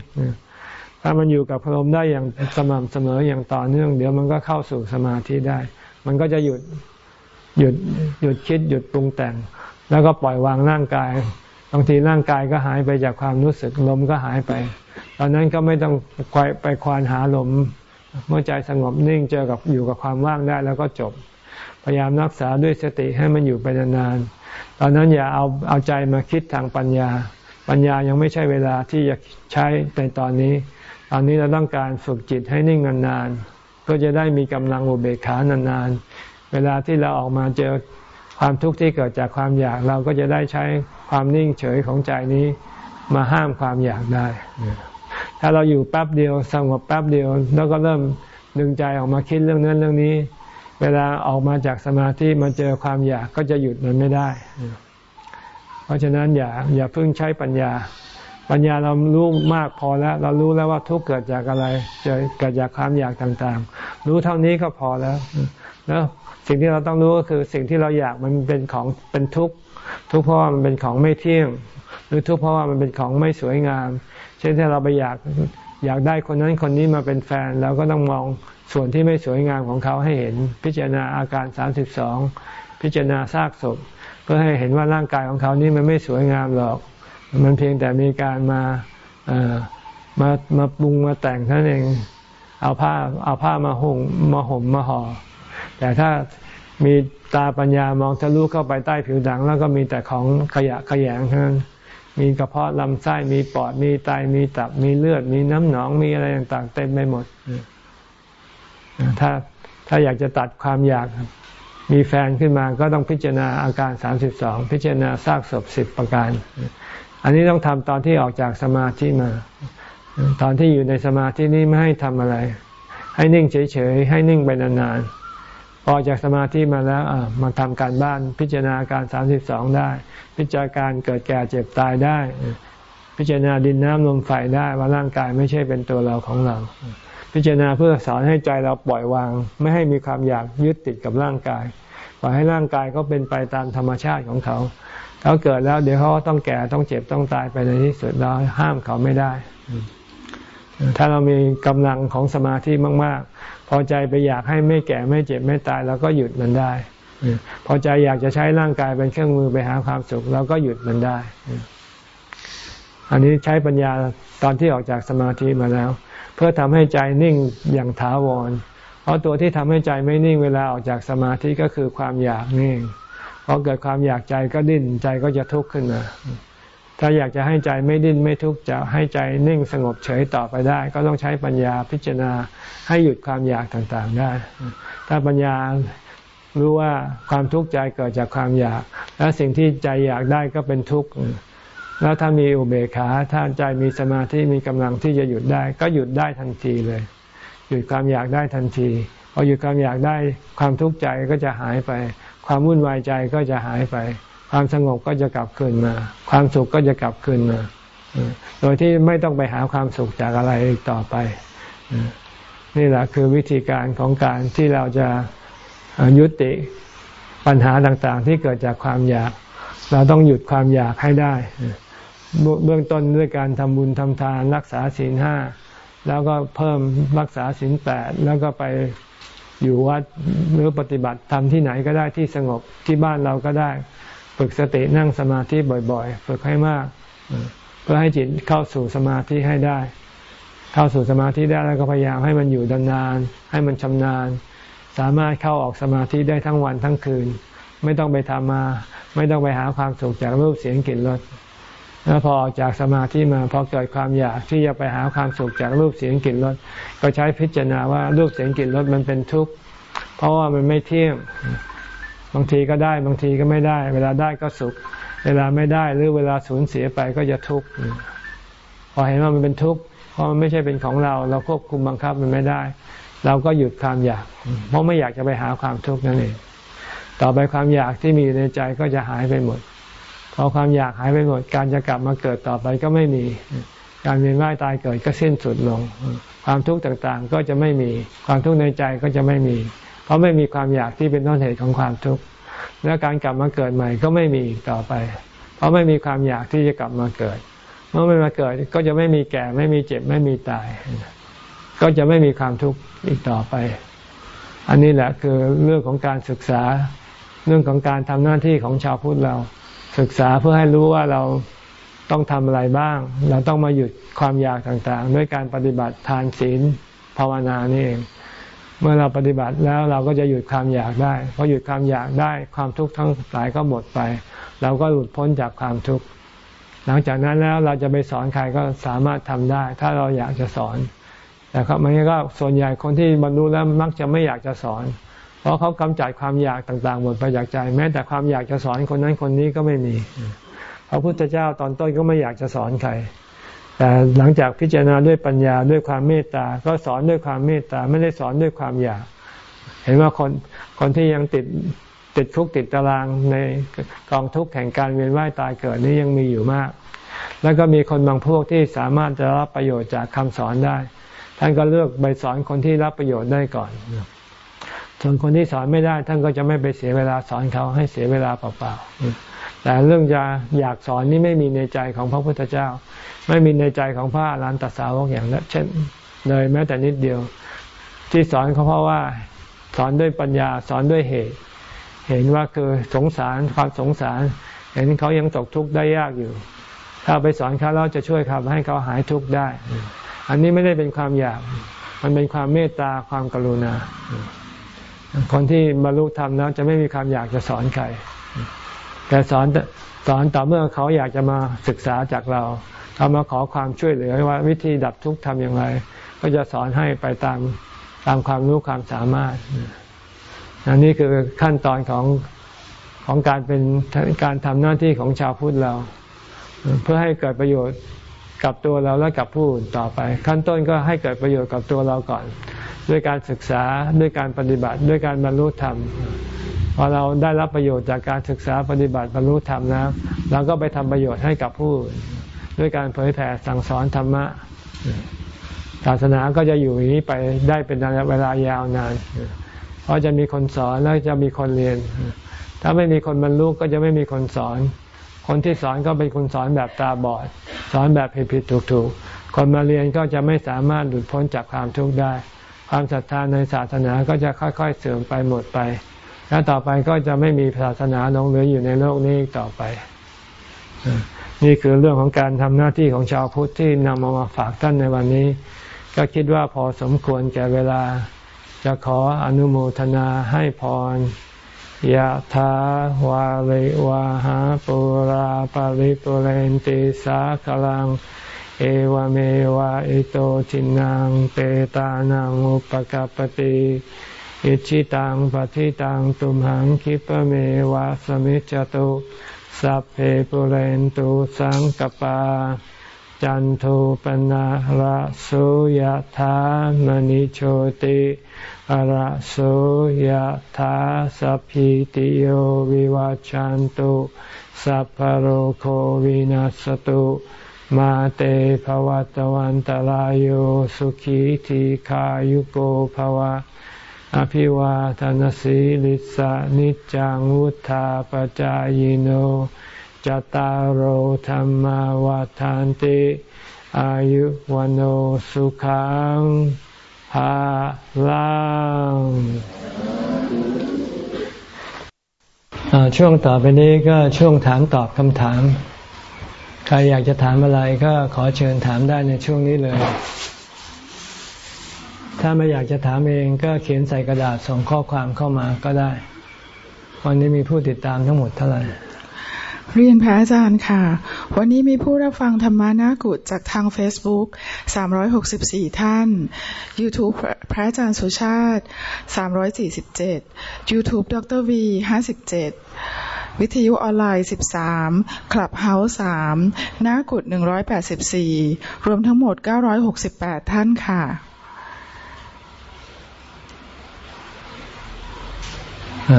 ถ้ามันอยู่กับพรมได้อย่างสม่ำเสมออย่างต่อเนื่อง เดี๋ยวมันก็เข้าสู่สมาธิได้ มันก็จะหยุดหยุดหยุดคิดหยุดปรุงแต่ง แล้วก็ปล่อยวางร่างกายบางทีร่างกายก็หายไปจากความรู้สึกลมก็หายไป ตอนนั้นก็ไม่ต้องควายไปควานหาลม เมื่อใจสงบนิ่งเจอกับอยู่กับความว่างได้แล้วก็จบ พยายามรักษาด้วยสติให้มันอยู่ไปนานๆตอนนั้นอย่าเอาเอาใจมาคิดทางปัญญา ปัญญายังไม่ใช่เวลาที่จะใช้ในตอนนี้ ตอนนี้เราต้องการฝึกจิตให้นิ่งนานๆเพื่อจะได้มีกำลังอุเบกขานานๆ เวลาที่เราออกมาเจอความทุกข์ที่เกิดจากความอยากเราก็จะได้ใช้ความนิ่งเฉยของใจนี้มาห้ามความอยากได้ ถ้าเราอยู่แป๊บเดียวสงบแป๊บเดียว แล้วก็เริ่มดึงใจออกมาคิดเรื่องนั้นเรื่องนี้ เวลาออกมาจากสมาธิมาเจอความอยากก็จะหยุดมันไม่ได้ เพราะฉะนั้นอย่าอย่าเพิ่งใช้ปัญญา ปัญญาเรารู้มากพอแล้ว เรารู้แล้วว่าทุกเกิดจากอะไรจะเกิดจากความอยากต่างๆ รู้เท่านี้ก็พอแล้วแล้วสิ่งที่เราต้องรู้ก็คือสิ่งที่เราอยากมันเป็นของเป็นทุกข์ทุกข์เพราะว่ามันเป็นของไม่เที่ยง หรือทุกข์เพราะว่ามันเป็นของไม่สวยงาม เช่นถ้าเราไปอยากอยากได้คนนั้นคนนี้มาเป็นแฟนเราก็ต้องมอง ส่วนที่ไม่สวยงามของเขาให้เห็นพิจารณาอาการสามสิบสองพิจารณาซากศพ เพื่อให้เห็นว่าร่างกายของเขานี่มันไม่สวยงามหรอก มันเพียงแต่มีการมาเอมามาปรุงมาแต่งท่านเองเอาผ้าเอาผ้ามาห่มมาห่มมาห่อแต่ถ้ามีตาปัญญามองทะลุเข้าไปใต้ผิวหนัง แล้วก็มีแต่ของขยะขยงเท่านั้นมีกระเพาะลำไส้มีปอดมีไตมีตับมีเลือด มีน้ำหนองมีอะไรต่างๆเต็มไปหมด ถ้าถ้าอยากจะตัดความอยากมีแฟนขึ้นมาก็ต้องพิจารณาอาการสามสิบสองพิจารณาซากศพสิบประการ อันนี้ต้องทำตอนที่ออกจากสมาธิมา ตอนที่อยู่ในสมาธินี้ไม่ให้ทำอะไร ให้นิ่งเฉยๆ ให้นิ่งไปนานๆ ออกจากสมาธิมาแล้วมาทำการบ้านพิจารณาการสามสิบสองได้ พิจารณาการเกิดแก่เจ็บตายได้ พิจารณาดินน้ำลมไฟได้ว่าร่างกายไม่ใช่เป็นตัวเราของเรา พิจารณาเพื่อสอนให้ใจเราปล่อยวาง ไม่ให้มีความอยากยึดติดกับร่างกาย ปล่อยให้ร่างกายเขาเป็นไปตามธรรมชาติของเขา เขาเกิดแล้วเดี๋ยวเขาต้องแก่ต้องเจ็บต้องตายไปในที่สุดเราห้ามเขาไม่ได้ ถ้าเรามีกำลังของสมาธิมาก ๆ พอใจไปอยากให้ไม่แก่ไม่เจ็บไม่ตายเราก็หยุดมันได้ พอใจอยากจะใช้ร่างกายเป็นเครื่องมือไปหาความสุขเราก็หยุดมันได้ อันนี้ใช้ปัญญาตอนที่ออกจากสมาธิมาแล้ว เพื่อทำให้ใจนิ่งอย่างถาวร เพราะตัวที่ทำให้ใจไม่นิ่งเวลาออกจากสมาธิก็คือความอยากนิ่งพอเกิดความอยากใจก็ดิ้นใจก็จะทุกข์ขึ้นมาถ้าอยากจะให้ใจไม่ดิ้นไม่ทุกข์จะให้ใจนิ่งสงบเฉยต่อไปได้ ก็ต้องใช้ปัญญาพิจารณาให้หยุดความอยากต่างๆได้ ถ้าปัญญารู้ว่าความทุกข์ใจเกิดจากความอยาก แล้วสิ่งที่ใจอยากได้ก็เป็นทุกข์ แล้วถ้ามีอุเบกขาถ้าใจมีสมาธิมีกำลังที่จะหยุดได้ ก็หยุดได้ทันทีเลย หยุดความอยากได้ทันทีพอหยุดความอยากได้ความทุกข์ใจก็จะหายไป ความวุ่นวายใจก็จะหายไป ความสงบก็จะกลับคืนมา ความสุขก็จะกลับคืนมา โดยที่ไม่ต้องไปหาความสุขจากอะไรอีกต่อไป นี่แหละคือวิธีการของการที่เราจะยุติปัญหาต่างๆ ที่เกิดจากความอยาก เราต้องหยุดความอยากให้ได้ เบื้องต้นด้วยการทำบุญทำทานรักษาศีลห้าแล้วก็เพิ่มรักษาศีลแปดแล้วก็ไปอยู่วัดหรือปฏิบัติทำที่ไหนก็ได้ที่สงบที่บ้านเราก็ได้ ฝึกสตินั่งสมาธิบ่อยๆ ฝึกให้มาก เพื่อให้จิตเข้าสู่สมาธิให้ได้ เข้าสู่สมาธิได้แล้วก็พยายามให้มันอยู่นานๆให้มันชำนาญ สามารถเข้าออกสมาธิได้ทั้งวันทั้งคืน ไม่ต้องไปทำมา ไม่ต้องไปหาความสุขจากรูปเสียงกลิ่นรส แล้วพอออกจากสมาธิมาพอเกิดความอยากที่จะไปหาความสุขจากรูปเสียงกลิ่นรสก็ใช้พิจารณาว่ารูปเสียงกลิ่นรสมันเป็นทุกข์เพราะว่ามันไม่เที่ยงบางทีก็ได้บางทีก็ไม่ได้ เวลาได้ก็สุข เวลาไม่ได้หรือเวลาสูญเสียไปก็จะทุกข์พอเห็นว่ามันเป็นทุกข์เพราะมันไม่ใช่เป็นของเรา เราควบคุมบังคับมันไม่ได้ เราก็หยุดความอยาก เพราะไม่อยากจะไปหาความทุกข์นั่นเองต่อไปความอยากที่มีในใจก็จะหายไปหมด พอความอยากหายไปหมดการจะกลับมาเกิดต่อไปก็ไม่มี การเวียนว่ายตายเกิดก็สิ้นสุดลง ความทุกข์ต่างๆก็จะไม่มีความทุกข์ในใจก็จะไม่มี เพราะไม่มีความอยากที่เป็นต้นเหตุของความทุกข์และการกลับมาเกิดใหม่ก็ไม่มีอีกต่อไป เพราะไม่มีความอยากที่จะกลับมาเกิด เมื่อไม่มาเกิดก็จะไม่มีแก่ไม่มีเจ็บไม่มีตาย ก็จะไม่มีความทุกข์อีกต่อไป อันนี้แหละคือเรื่องของการศึกษาเรื่องของการทำหน้าที่ของชาวพุทธเรา ศึกษาเพื่อให้รู้ว่าเราต้องทำอะไรบ้าง เราต้องมาหยุดความอยากต่างๆ ด้วยการปฏิบัติทานศีลภาวนานี่เอง เมื่อเราปฏิบัติแล้วเราก็จะหยุดความอยากได้พอหยุดความอยากได้ความทุกข์ทั้งหลายก็หมดไป เราก็หลุดพ้นจากความทุกข์หลังจากนั้นแล้วเราจะไปสอนใครก็สามารถทำได้ ถ้าเราอยากจะสอนแต่ครับมันก็ส่วนใหญ่คนที่บรรลุแล้วมักจะไม่อยากจะสอน ราะเขากำจัดความอยากต่างๆหมดไปจากใจ แม้แต่ความอยากจะสอนคนนั้นคนนี้ก็ไม่มี พระพุทธเจ้าตอนต้นก็ไม่อยากจะสอนใคร แต่หลังจากพิจารณาด้วยปัญญาด้วยความเมตตา ก็สอนด้วยความเมตตาไม่ได้สอนด้วยความอยาก เห็นว่าคนคนที่ยังติดติดคุกติดตารางในกองทุกข์แห่งการเวียนว่ายตายเกิดนี้ยังมีอยู่มาก แล้วก็มีคนบางพวกที่สามารถจะรับประโยชน์จากคำสอนได้ ท่านก็เลือกไปสอนคนที่รับประโยชน์ได้ก่อน ส่วนคนที่สอนไม่ได้ท่านก็จะไม่ไปเสียเวลาสอนเขาให้เสียเวลาเปล่าๆแต่เรื่องจะอยากสอนนี่ไม่มีในใจของพระพุทธเจ้า ไม่มีในใจของพระอรหันตสาวกอย่างนั้นเช่นเลยแม้แต่นิดเดียว ที่สอนเขาเพราะว่าสอนด้วยปัญญาสอนด้วยเหตุ เห็นว่าคือสงสารความสงสาร เห็นเขายังตกทุกข์ได้ยากอยู่ ถ้าไปสอนเขาเราจะช่วยเขาให้เขาหายทุกข์ได้ อันนี้ไม่ได้เป็นความอยาก มันเป็นความเมตตาความกรุณา คนที่บรรลุธรรมแล้วจะไม่มีความอยากจะสอนใครแต่สอนสอนต่อเมื่อเขาอยากจะมาศึกษาจากเราเขามาขอความช่วยเหลือว่าวิธีดับทุกข์ทำอย่างไร ก็จะสอนให้ไปตามตามความรู้ความสามารถอันนี้คือขั้นตอนของของการเป็นการทำหน้าที่ของชาวพุทธเรา เพื่อให้เกิดประโยชน์กับตัวเราและกับผู้อื่นต่อไป ขั้นต้นก็ให้เกิดประโยชน์กับตัวเราก่อน ด้วยการศึกษาด้วยการปฏิบัติด้วยการบรรลุธรรมพอเราได้รับประโยชน์จากการศึกษาปฏิบัติบรรลุธรรมนะเราก็ไปทำประโยชน์ให้กับผู้ ด้วยการเผยแผ่สั่งสอนธรรมะศาสนาก็จะอยู่อย่างนี้ไปได้เป็นเวลายาวนาน เพราะจะมีคนสอนแล้วจะมีคนเรียน ถ้าไม่มีคนบรรลุก็จะไม่มีคนสอน คนที่สอนก็เป็นคนสอนแบบตาบอด สอนแบบผิดๆถูกๆคนมาเรียนก็จะไม่สามารถหลุดพ้นจากความทุกข์ได้ ความศรัทธาในศาสนาก็จะค่อย ๆ เสื่อมไปหมดไป แล้วต่อไปก็จะไม่มีศาสนาหลงเหลืออยู่ในโลกนี้ต่อไป นี่คือเรื่องของการทำหน้าที่ของชาวพุทธที่นำมามาฝากท่านในวันนี้ ก็คิดว่าพอสมควรแก่เวลา จะขออนุโมทนาให้พรยะถาวาริวะหาปูราปะริปูเรนติสาคะรัง เอวะเมวะอิโตทินนังเปตานังอุปะกัปปะติอิจฉิตังปัตถิตังตุมหัง ขิปปะเมวะ สะมิชฌะตุสัพเพปูเรนตุสังกปา จันโทปนะระโสยธามณิโชติระโสยธาสัพพิติโยวิวัจจันตุสัพพโรโควินัสตุ มาเตภวัตวันตารโยสุขีทีขายุโกภวะ อภิวาทานสีลิสานิจังวุธาปจายโนจตารโหธรรมวาทานติอายุวันโอสุขังภาลังช่วงต่อไปนี้ก็ช่วงถามตอบคำถาม ใครอยากจะถามอะไรก็ขอเชิญถามได้ในช่วงนี้เลย ถ้าไม่อยากจะถามเองก็เขียนใส่กระดาษส่งข้อความเข้ามาก็ได้ วันนี้มีผู้ติดตามทั้งหมดเท่าไหร่เรียนพระอาจารย์ค่ะ วันนี้มีผู้รับฟังธรรมานากุฏจากทาง Facebook 364 ท่าน YouTube พระอาจารย์สุชาติ 347 YouTube ดร V 57 วิทยุออนไลน์ 13คลับเฮาส์3หน้ากุด 184 รวมทั้งหมด 968 ท่านค่ะ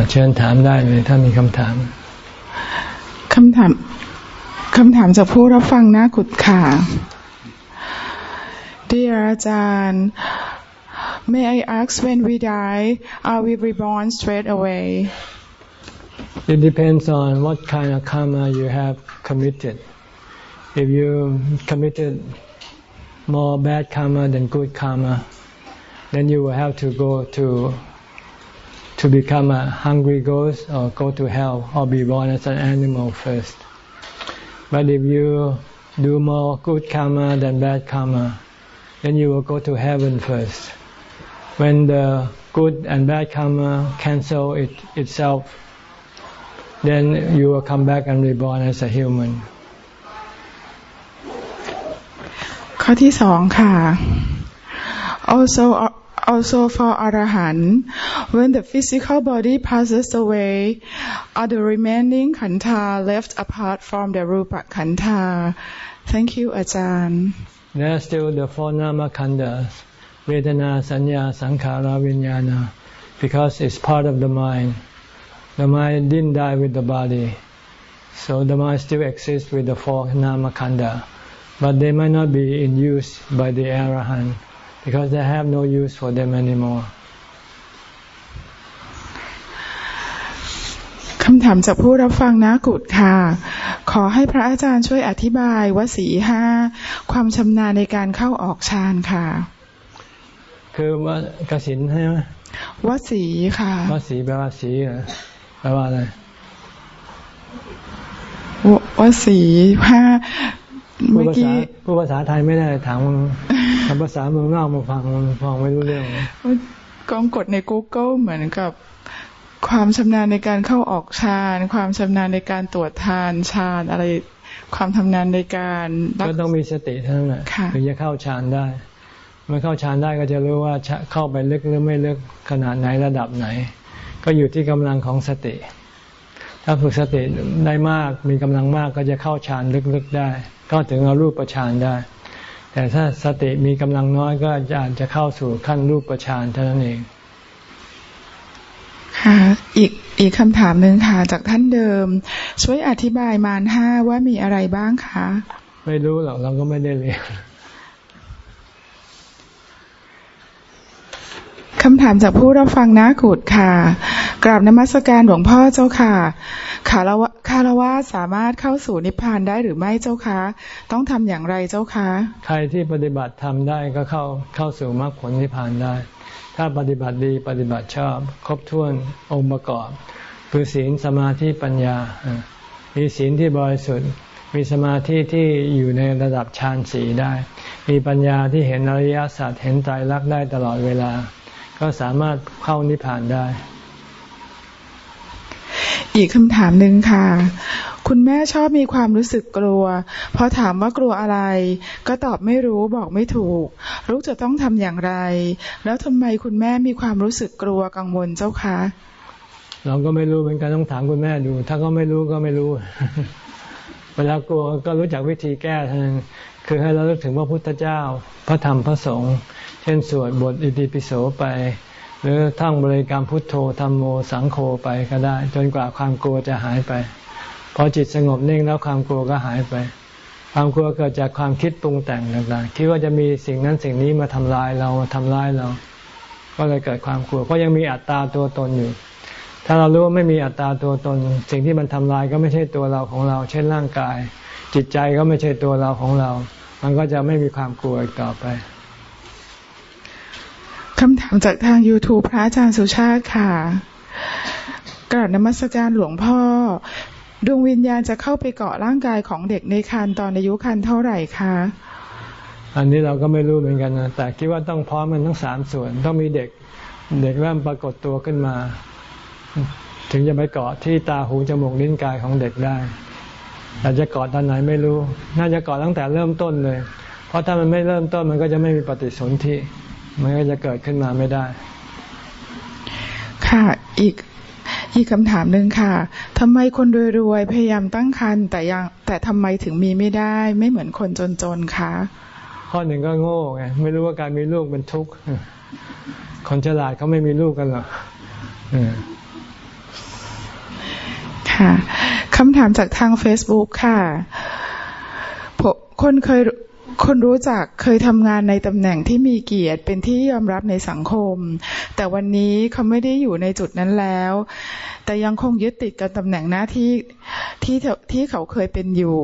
เชิญถามได้เลยถ้ามีคำถามคำถามคำถามจากผู้รับฟังนะกุดค่ะ Dear อาจารย์ May I ask when we die are we reborn straight away It depends on what kind of karma you have committed If you committed more bad karma than good karma then you will have to go to to become a hungry ghost or go to hell or be born as an animal first But if you do more good karma than bad karma, then you will go to heaven first. When the good and bad karma cancel it, itself, then you will come back and reborn as a human. ข้อที่สองค่ะ also also for Arahant, when the physical body passes away, are the remaining kanta left apart from the rupa kanta? Thank you, Ajahn. There are still the four nama khandas, Vedana, Sanya, Sankhara, Vinyana, because it's part of the mind. The mind didn't die with the body. So the mind still exists with the four nama khanda. But they might not be in use by the arahant because they have no use for them anymore คำถามจากผู้รับฟังนะกุดค่ะ ขอให้พระอาจารย์ช่วยอธิบายวสีห้าความชำนาญในการเข้าออกฌานค่ะ คือว่ากสินใช่ไหมวสีค่ะวสีแปลว่าสี แปลว่าอะไรวสีห้าผู้ภาษาผู้ภาษาไทยไม่ได้ถามทำภาษาเมืองนอกมาฟังฟังไม่รู้เรื่องกองกดใน Google เหมือนกับความชำนาญในการเข้าออกฌาน ความชำนาญในการตรวจทานฌานอะไร ความทำนานในการก็ต้องมีสติเท่านั้นแหละถึงจะเข้าฌานได้เมื่อเข้าฌานได้ก็จะรู้ว่าเข้าไปลึกหรือไม่ลึกขนาดไหนระดับไหน ก็อยู่ที่กำลังของสติ ถ้าฝึกสติได้มากมีกำลังมากก็จะเข้าฌานลึกๆได้ ก็ถึงเอารูปประชานได้ แต่ถ้าสติมีกำลังน้อยก็อาจจะเข้าสู่ขั้นรูปประชานเท่านั้นเองค่ะอีกอีกคำถามหนึ่งค่ะ จากท่านเดิม ช่วยอธิบายมารห้าว่ามีอะไรบ้างคะ ไม่รู้หรอกเราก็ไม่ได้เรียน คำถามจากผู้รับฟังนากุดค่ะ กราบนมัสการหลวงพ่อเจ้าค่ะคารวะคารวะสามารถเข้าสู่นิพพานได้หรือไม่เจ้าคะ ต้องทำอย่างไรเจ้าคะ ใครที่ปฏิบัติทำได้ก็เข้าเข้าสู่มรรคผลนิพพานได้ ถ้าปฏิบัติดีปฏิบัติชอบ ครบถ้วนองค์ประกอบ คือศีลสมาธิปัญญา มีศีลที่บริสุทธิ์ มีสมาธิที่อยู่ในระดับฌานสีได้ มีปัญญาที่เห็นอริยสัจเห็นใจรักได้ตลอดเวลา ก็สามารถเข้านิพพานได้ อีกคำถามหนึ่งค่ะ คุณแม่ชอบมีความรู้สึกกลัว พอถามว่ากลัวอะไร ก็ตอบไม่รู้บอกไม่ถูกลูกจะต้องทำอย่างไร แล้วทำไมคุณแม่มีความรู้สึกกลัวกังวลเจ้าคะเราก็ไม่รู้เหมือนกันต้องถามคุณแม่ดู ถ้าก็ไม่รู้ก็ไม่รู้ เวลากลัวก็รู้จักวิธีแก้ท่านคือให้เราลึกถึงพระพุทธเจ้า พระธรรมพระสงฆ์เช่นสวดบทอิติปิโสไป หรือท่องบริกรรมพุทโธธรรมโมสังโฆไปก็ได้ จนกว่าความกลัวจะหายไป พอจิตสงบนิ่งแล้วความกลัวก็หายไป ความกลัวเกิดจากความคิดปรุงแต่งต่างๆ คิดว่าจะมีสิ่งนั้นสิ่งนี้มาทำลายเราทำร้ายเรา ก็เลยเกิดความกลัว เพราะยังมีอัตตาตัวตนอยู่ถ้าเรารู้ว่าไม่มีอัตตาตัวตน สิ่งที่มันทำลายก็ไม่ใช่ตัวเราของเรา เช่นร่างกาย จิตใจก็ไม่ใช่ตัวเราของเรา มันก็จะไม่มีความกลัวอีกต่อไป คำถามจากทาง YouTube พระอาจารย์สุชาติค่ะ กราบนมัสการหลวงพ่อ ดวงวิญญาณจะเข้าไปเกาะร่างกายของเด็กในครรภ์ตอนอายุครรภ์เท่าไหร่คะ อันนี้เราก็ไม่รู้เหมือนกันนะ แต่คิดว่าต้องพร้อมมันทั้งสามส่วน ต้องมีเด็กเด็กเริ่มปรากฏตัวขึ้นมา ถึงจะไปเกาะที่ตาหูจมูกลิ้นกายของเด็กได้แต่จะเกาะตอนไหนไม่รู้ น่าจะเกาะตั้งแต่เริ่มต้นเลย เพราะถ้ามันไม่เริ่มต้นมันก็จะไม่มีปฏิสนธิ มันก็จะเกิดขึ้นมาไม่ได้ ค่ะอีกอีกคำถามหนึ่งค่ะทำไมคนรวยๆพยายามตั้งครรภ์แต่ยังแต่ทำไมถึงมีไม่ได้ ไม่เหมือนคนจนๆคะข้อหนึ่งก็โง่ไงไม่รู้ว่าการมีลูกเป็นทุกข์คนฉลาดเขาไม่มีลูกกันหรอกค่ะคำถามจากทาง Facebook ค่ะ คนเคย คนรู้จักเคยทำงานในตำแหน่งที่มีเกียรติเป็นที่ยอมรับในสังคม แต่วันนี้เขาไม่ได้อยู่ในจุดนั้นแล้ว แต่ยังคงยึดติดกับตำแหน่งหน้าที่ที่ที่เขาเคยเป็นอยู่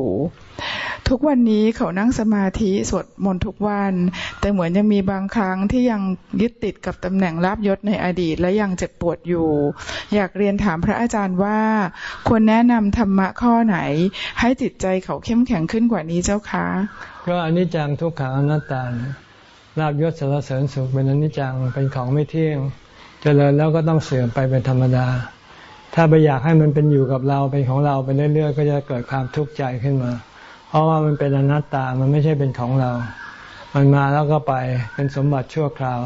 ทุกวันนี้เขานั่งสมาธิสวดมนต์ทุกวัน แต่เหมือนยังมีบางครั้งที่ยังยึดติดกับตำแหน่งลาบยศในอดีตและยังเจ็บปวดอยู่ อยากเรียนถามพระอาจารย์ว่า ควรแนะนำธรรมะข้อไหน ให้จิตใจเขาเข้มแข็งขึ้นกว่านี้เจ้าคะ ก็อนิจจังทุกขังอนัตตาลาบยศสารเสริญสุขเป็นอนิจจังเป็นของไม่เที่ยงเจริญแล้วก็ต้องเสื่อมไปเป็นธรรมดา ถ้าไปอยากให้มันเป็นอยู่กับเราเป็นของเราไปเรื่อยๆก็จะเกิดความทุกข์ใจขึ้นมา เพราะว่ามันเป็นอนัตตา มันไม่ใช่เป็นของเรา มันมาแล้วก็ไป เป็นสมบัติชั่วคราว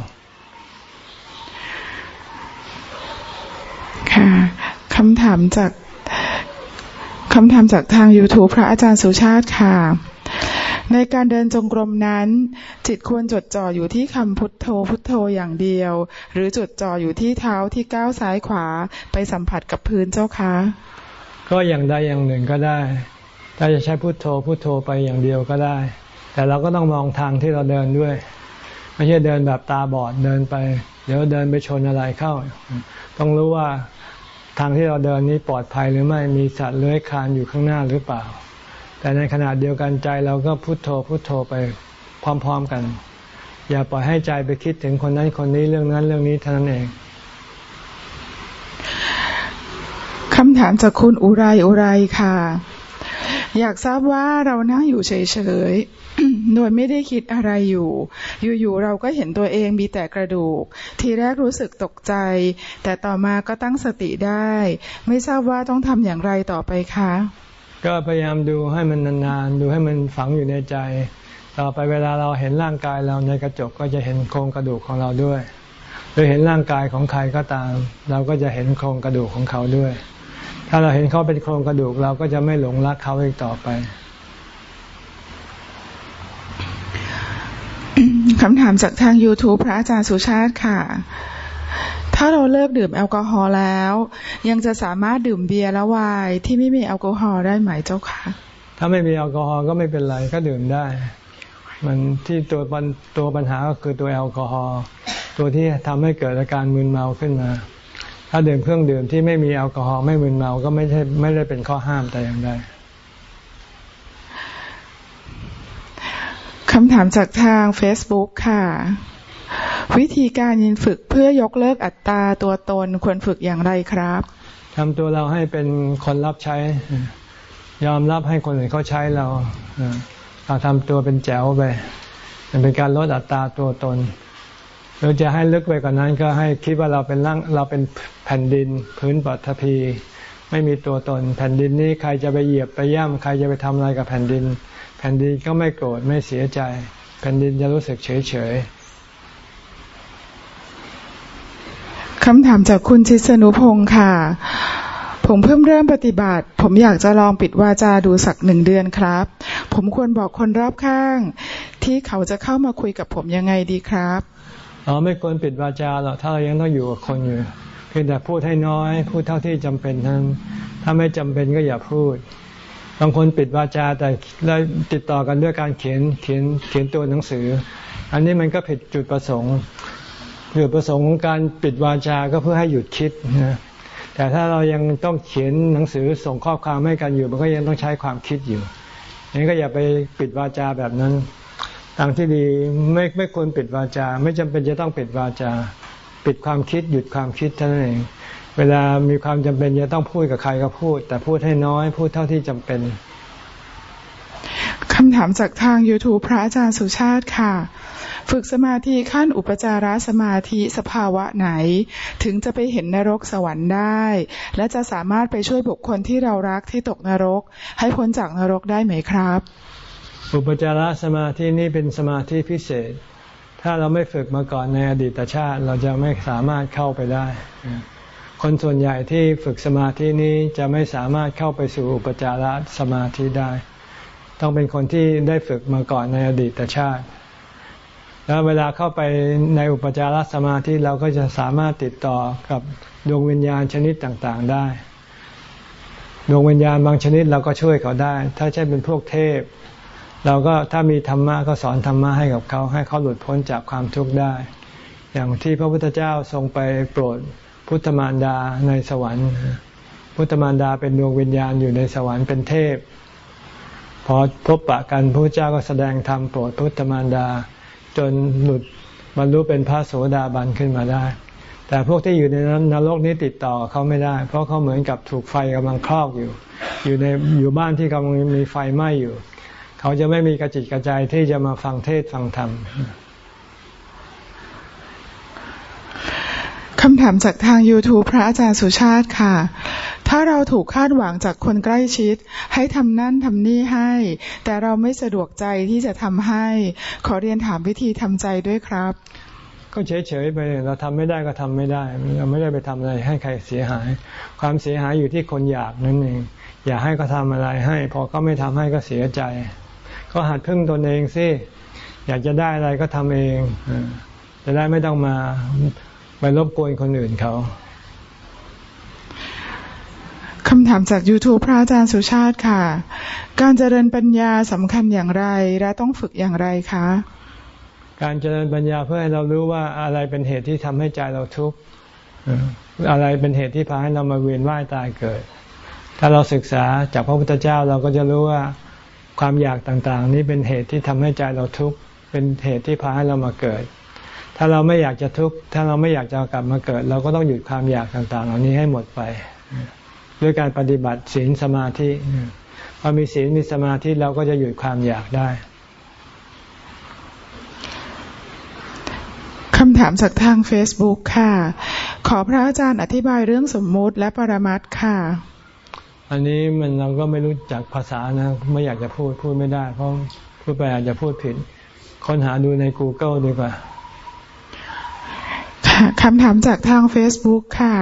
ค่ะคำถามจากคำถามจากทาง YouTube พระอาจารย์สุชาติค่ะ ในการเดินจงกรมนั้น จิตควรจดจ่ออยู่ที่คำพุทโธพุทโธอย่างเดียว หรือจดจ่ออยู่ที่เท้าที่ก้าวซ้ายขวาไปสัมผัสกับพื้นเจ้าคะ ก็อย่างใดอย่างหนึ่งก็ได้ ถ้าจะใช้พุทโธพุทโธไปอย่างเดียวก็ได้ แต่เราก็ต้องมองทางที่เราเดินด้วย ไม่ใช่เดินแบบตาบอดเดินไป เดี๋ยวเดินไปชนอะไรเข้า ต้องรู้ว่าทางที่เราเดินนี้ปลอดภัยหรือไม่มีสัตว์เลื้อยคลานอยู่ข้างหน้าหรือเปล่า แต่ในขณะเดียวกันใจเราก็พุโทโธพุโทโธไปพร้อม ๆกัน อย่าปล่อยให้ใจไปคิดถึงคนนั้นคนนี้เรื่องนั้นเรื่องนี้เท่านั้นเองคำถามจากคุณอุไรอุไรค่ะ อยากทราบว่าเรานั่งอยู่เฉยๆ โดยไม่ได้คิดอะไรอยู่ อยู่ๆ เราก็เห็นตัวเองมีแต่กระดูก ทีแรกรู้สึกตกใจ แต่ต่อมาก็ตั้งสติได้ ไม่ทราบว่าต้องทำอย่างไรต่อไปคะ ก็พยายามดูให้มันนานๆ ดูให้มันฝังอยู่ในใจ ต่อไปเวลาเราเห็นร่างกายเราในกระจกก็จะเห็นโครงกระดูกของเราด้วยหรือเห็นร่างกายของใครก็ตาม เราก็จะเห็นโครงกระดูกของเขาด้วย ถ้าเราเห็นเขาเป็นโครงกระดูกเราก็จะไม่หลงรักเขาอีกต่อไปคำถามจากทาง YouTube พระอาจารย์สุชาติค่ะ ถ้าเราเลิกดื่มแอลกอฮอล์แล้ว ยังจะสามารถดื่มเบียร์และไวน์ที่ไม่มีแอลกอฮอล์ได้ไหมเจ้าคะถ้าไม่มีแอลกอฮอล์ก็ไม่เป็นไรก็ดื่มได้ มันที่ตัวปัญตัวปัญหาก็คือตัวแอลกอฮอล์ตัวที่ทำให้เกิดอาการมึนเมาขึ้นมา ถ้าดื่มเครื่องดื่มที่ไม่มีแอลกอฮอล์ไม่มึนเมาก็ไม่ใช่ไม่ได้เป็นข้อห้ามแต่อย่างใดคำถามจากทาง Facebook ค่ะ วิธีการยินฝึกเพื่อยกเลิกอัตตาตัวตนควรฝึกอย่างไรครับทำตัวเราให้เป็นคนรับใช้ ยอมรับให้คนอื่นเขาใช้เราเราทำตัวเป็นแจ๋วไปมันเป็นการลดอัตตาตัวตน หรือจะให้ลึกไปกว่านนั้นก็ให้คิดว่าเราเป็นร่างเราเป็นแผ่นดินพื้นปัทภีไม่มีตัวตน แผ่นดินนี้ใครจะไปเหยียบไปย่ำใครจะไปทำอะไรกับแผ่นดิน แผ่นดินก็ไม่โกรธไม่เสียใจ แผ่นดินจะรู้สึกเฉยเฉยคำถามจากคุณชิสนุพงศ์ค่ะ ผมเพิ่มเริ่มปฏิบัติ ผมอยากจะลองปิดวาจาดูสักหนึ่งเดือนครับ ผมควรบอกคนรอบข้าง ที่เขาจะเข้ามาคุยกับผมยังไงดีครับ อ๋อไม่ควรปิดวาจาหรอกถ้าเรายังต้องอยู่กับคนอยู่เพียงแต่พูดให้น้อย พูดเท่าที่จำเป็นทั้งถ้าไม่จำเป็นก็อย่าพูดบางคนปิดวาจาแต่แล้วติดต่อกันด้วยการเขียนเขียนเขียนตัวหนังสือ อันนี้มันก็ผิดจุดประสงค์จุดประสงค์ของการปิดวาจาก็เพื่อให้หยุดคิดนะแต่ถ้าเรายังต้องเขียนหนังสือส่งข้อความให้กันอยู่ มันก็ยังต้องใช้ความคิดอยู่งั้นก็อย่าไปปิดวาจาแบบนั้น ทางที่ดีไม่ไม่ควรปิดวาจา ไม่จำเป็นจะต้องปิดวาจา ปิดความคิดหยุดความคิดเท่านั้นเอง เวลามีความจำเป็นจะต้องพูดกับใครก็พูด แต่พูดให้น้อยพูดเท่าที่จำเป็นคำถามจากทาง YouTube พระอาจารย์สุชาติค่ะ ฝึกสมาธิขั้นอุปจารสมาธิสภาวะไหน ถึงจะไปเห็นนรกสวรรค์ได้ และจะสามารถไปช่วยบุคคลที่เรารักที่ตกนรก ให้พ้นจากนรกได้ไหมครับ อุปจารสมาธินี้เป็นสมาธิพิเศษ ถ้าเราไม่ฝึกมาก่อนในอดีตชาติ เราจะไม่สามารถเข้าไปได้ คนส่วนใหญ่ที่ฝึกสมาธินี้จะไม่สามารถเข้าไปสู่อุปจารสมาธิได้ ต้องเป็นคนที่ได้ฝึกมาก่อนในอดีตชาติ แล้วเวลาเข้าไปในอุปจารสมาธิเราก็จะสามารถติดต่อกับดวงวิญญาณชนิดต่างๆได้ ดวงวิญญาณบางชนิดเราก็ช่วยเขาได้ ถ้าใช่เป็นพวกเทพ เราก็ถ้ามีธรรมะก็สอนธรรมะให้กับเขาให้เขาหลุดพ้นจากความทุกข์ได้ อย่างที่พระพุทธเจ้าทรงไปโปรดพุทธมารดาในสวรรค์ พุทธมารดาเป็นดวงวิญญาณอยู่ในสวรรค์เป็นเทพ พอพบปะกันพระเจ้าก็แสดงธรรมโปรดพุทธมารดา จนหลุดบรรลุเป็นพระโสดาบันขึ้นมาได้ แต่พวกที่อยู่ในนรกนี้ติดต่อเขาไม่ได้ เพราะเขาเหมือนกับถูกไฟกำลังครอบอยู่ อยู่ในอยู่บ้านที่กำลังมีไฟไหม้อยู่ เขาจะไม่มีกระจิตกระใจที่จะมาฟังเทศฟังธรรมคำถามจากทาง YouTube พระอาจารย์สุชาติค่ะ ถ้าเราถูกคาดหวังจากคนใกล้ชิด ให้ทำนั่นทำนี่ให้ แต่เราไม่สะดวกใจที่จะทำให้ ขอเรียนถามวิธีทำใจด้วยครับ ก็เฉยๆไปเราทำไม่ได้ก็ทำไม่ได้ เราไม่ได้ไปทำอะไรให้ใครเสียหาย ความเสียหายอยู่ที่คนอยากนั่นเอง อยากให้เขาทาอะไรให้ พอเขาไม่ทำให้ก็เสียใจ ก็หัดพึ่งตนเองสิอยากจะได้อะไรก็ทำเองจะได้ไม่ต้องมาไปรบกวนคนอื่นเขาคำถามจาก YouTube พระอาจารย์สุชาติค่ะ การเจริญปัญญาสำคัญอย่างไร และต้องฝึกอย่างไรคะ การเจริญปัญญาเพื่อให้เรารู้ว่าอะไรเป็นเหตุที่ทำให้ใจเราทุกข์อะไรเป็นเหตุที่พาให้เรามาเวียนว่ายตายเกิด ถ้าเราศึกษาจากพระพุทธเจ้าเราก็จะรู้ว่า ความอยากต่างๆ นี้เป็นเหตุที่ทำให้ใจเราทุกข์เป็นเหตุที่พาให้เรามาเกิด ถ้าเราไม่อยากจะทุกข์ถ้าเราไม่อยากจะกลับมาเกิด เราก็ต้องหยุดความอยากต่างๆ เหล่านี้ให้หมดไป ด้วยการปฏิบัติศีลสมาธิพอมีศีลมีสมาธิเราก็จะหยุดความอยากได้คำถามจากทาง Facebook ค่ะ ขอพระอาจารย์อธิบายเรื่องสมมุติและปรมัตค่ะ อันนี้มันเราก็ไม่รู้จักภาษานะ ไม่อยากจะพูดพูดไม่ได้ เพราะพูดไปอาจจะพูดผิด ค้นหาดูใน Google ดีกว่าคำถามจากทาง Facebook ค่ะ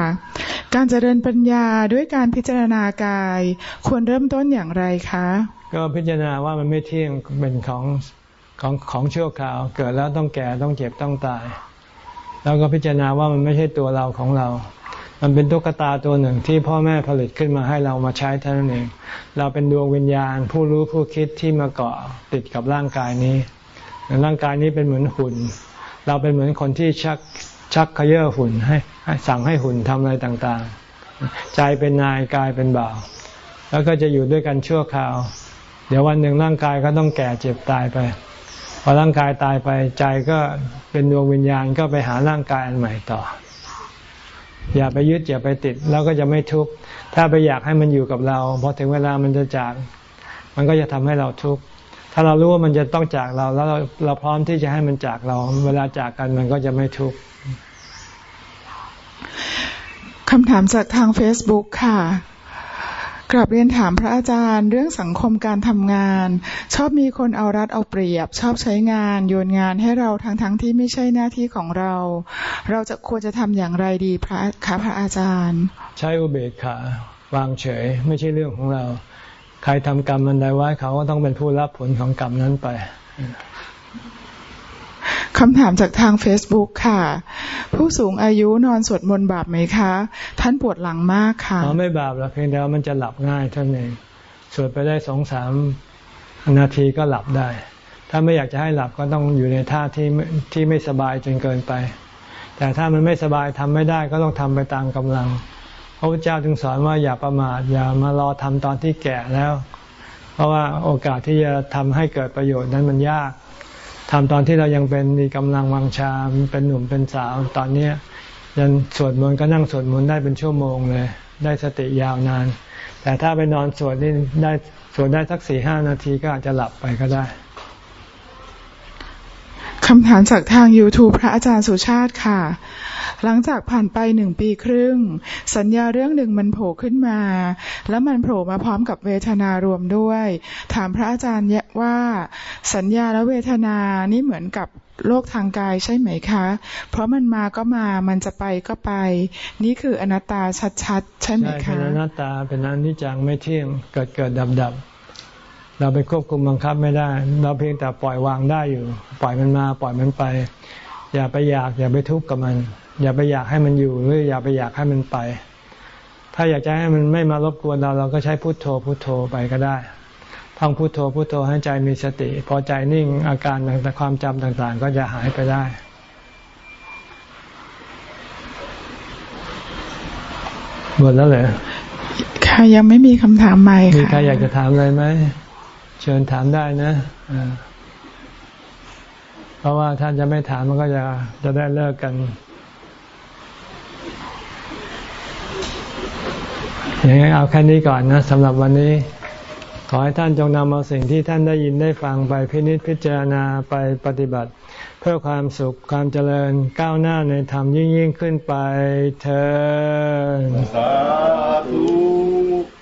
การเจริญปัญญาด้วยการพิจารณากาย ควรเริ่มต้นอย่างไรคะ ก็พิจารณาว่ามันไม่เที่ยงเป็นของของของชั่วคราว เกิดแล้วต้องแก่ต้องเจ็บต้องตาย แล้วก็พิจารณาว่ามันไม่ใช่ตัวเราของเรา มันเป็นตุ๊กตาตัวหนึ่งที่พ่อแม่ผลิตขึ้นมาให้เรามาใช้เท่านั้นเอง เราเป็นดวงวิญญาณ ผู้รู้ผู้คิดที่มาเกาะติดกับร่างกายนี้ ร่างกายนี้เป็นเหมือนหุ่น เราเป็นเหมือนคนที่ชักชักขยื่อหุ่นให้สั่งให้หุ่นทำอะไรต่างๆ ใจเป็นนายกายเป็นบ่าว แล้วก็จะอยู่ด้วยกันชั่วคราว เดี๋ยววันหนึ่งร่างกายก็ต้องแก่เจ็บตายไปพอร่างกายตายไปใจก็เป็นดวงวิญญาณก็ไปหาร่างกายอันใหม่ต่อ อย่าไปยึดอย่าไปติดแล้วก็จะไม่ทุกข์ถ้าไปอยากให้มันอยู่กับเราพอถึงเวลามันจะจาก มันก็จะทำให้เราทุกข์ถ้าเรารู้ว่ามันจะต้องจากเรา แล้วเราเราพร้อมที่จะให้มันจากเรา เวลาจากกันมันก็จะไม่ทุกข์คำถามจากทาง Facebook ค่ะ กลับเรียนถามพระอาจารย์ เรื่องสังคมการทำงาน ชอบมีคนเอารัดเอาเปรียบ ชอบใช้งานโยนงานให้เราทั้งๆทที่ไม่ใช่หน้าที่ของเรา เราจะควรจะทำอย่างไรดีพระคะพระอาจารย์ ใช้อุเบกขาวางเฉย ไม่ใช่เรื่องของเรา ใครทำกรรมมันใดไว้เขาก็ต้องเป็นผู้รับผลของกรรมนั้นไป คำถามจากทาง Facebook ค่ะ ผู้สูงอายุนอนสวดมนต์บาปไหมคะ ท่านปวดหลังมากค่ะอ๋อไม่บาปหรอกเพียงแต่ว่ามันจะหลับง่ายท่านเองสวดไปได้สองสามนาทีก็หลับได้ ถ้าไม่อยากจะให้หลับก็ต้องอยู่ในท่าที่ที่ไม่สบายจนเกินไป แต่ถ้ามันไม่สบายทำไม่ได้ก็ต้องทำไปตามกำลังพระพุทธเจ้าจึงสอนว่าอย่าประมาทอย่ามารอทำตอนที่แก่แล้ว เพราะว่าโอกาสที่จะทำให้เกิดประโยชน์นั้นมันยาก ทำตอนที่เรายังเป็นมีกำลังวังชาเป็นหนุ่มเป็นสาวตอนนี้ยันสวดมนต์ก็นั่งสวดมนต์ได้เป็นชั่วโมงเลย ได้สติยาวนาน แต่ถ้าไปนอนสวดนี่ได้สวดได้สักสี่ห้านาทีก็อาจจะหลับไปก็ได้ คำถามจากทาง YouTube พระอาจารย์สุชาติค่ะ หลังจากผ่านไปหนึ่งปีครึ่ง สัญญาเรื่องหนึ่งมันโผล่ขึ้นมา แล้วมันโผล่มาพร้อมกับเวทนารวมด้วย ถามพระอาจารย์ว่า สัญญาและเวทนานี่เหมือนกับโลกทางกายใช่ไหมคะ เพราะมันมาก็มา มันจะไปก็ไป นี่คืออนัตตาชัดๆ ใช่ไหมคะ ใช่เป็นอนัตตา เป็นอนิจจังไม่เที่ยง เกิดเกิดดับดับ เราไปควบคุมบังคับไม่ได้ เราเพียงแต่ปล่อยวางได้อยู่ ปล่อยมันมา ปล่อยมันไป อย่าไปอยาก อย่าไปทุกข์กับมัน อย่าไปอยากให้มันอยู่หรืออย่าไปอยากให้มันไป ถ้าอยากจะให้มันไม่มารบกวนเราเราก็ใช้พุโทโธพุโทโธไปก็ได้พท่องพุโทโธพุโทโธให้ใจมีสติ พอใจนิ่งอาการต่างๆความจำต่างๆ ก็จะหายไปได้ หมดแล้วเหรอค่ะยังไม่มีคำถามใหม่ค่ะมีใครอยากจะถามอะไรไหมเชิญถามได้นะ เพราะว่าท่านจะไม่ถามมันก็จะจะได้เลิกกัน อย่างนี้เอาแค่นี้ก่อนนะสำหรับวันนี้ ขอให้ท่านจงนำเอาสิ่งที่ท่านได้ยินได้ฟังไปพินิจพิจารณาไปปฏิบัติ เพื่อความสุขความเจริญก้าวหน้าในธรรมยิ่งยิ่งขึ้นไปเธอ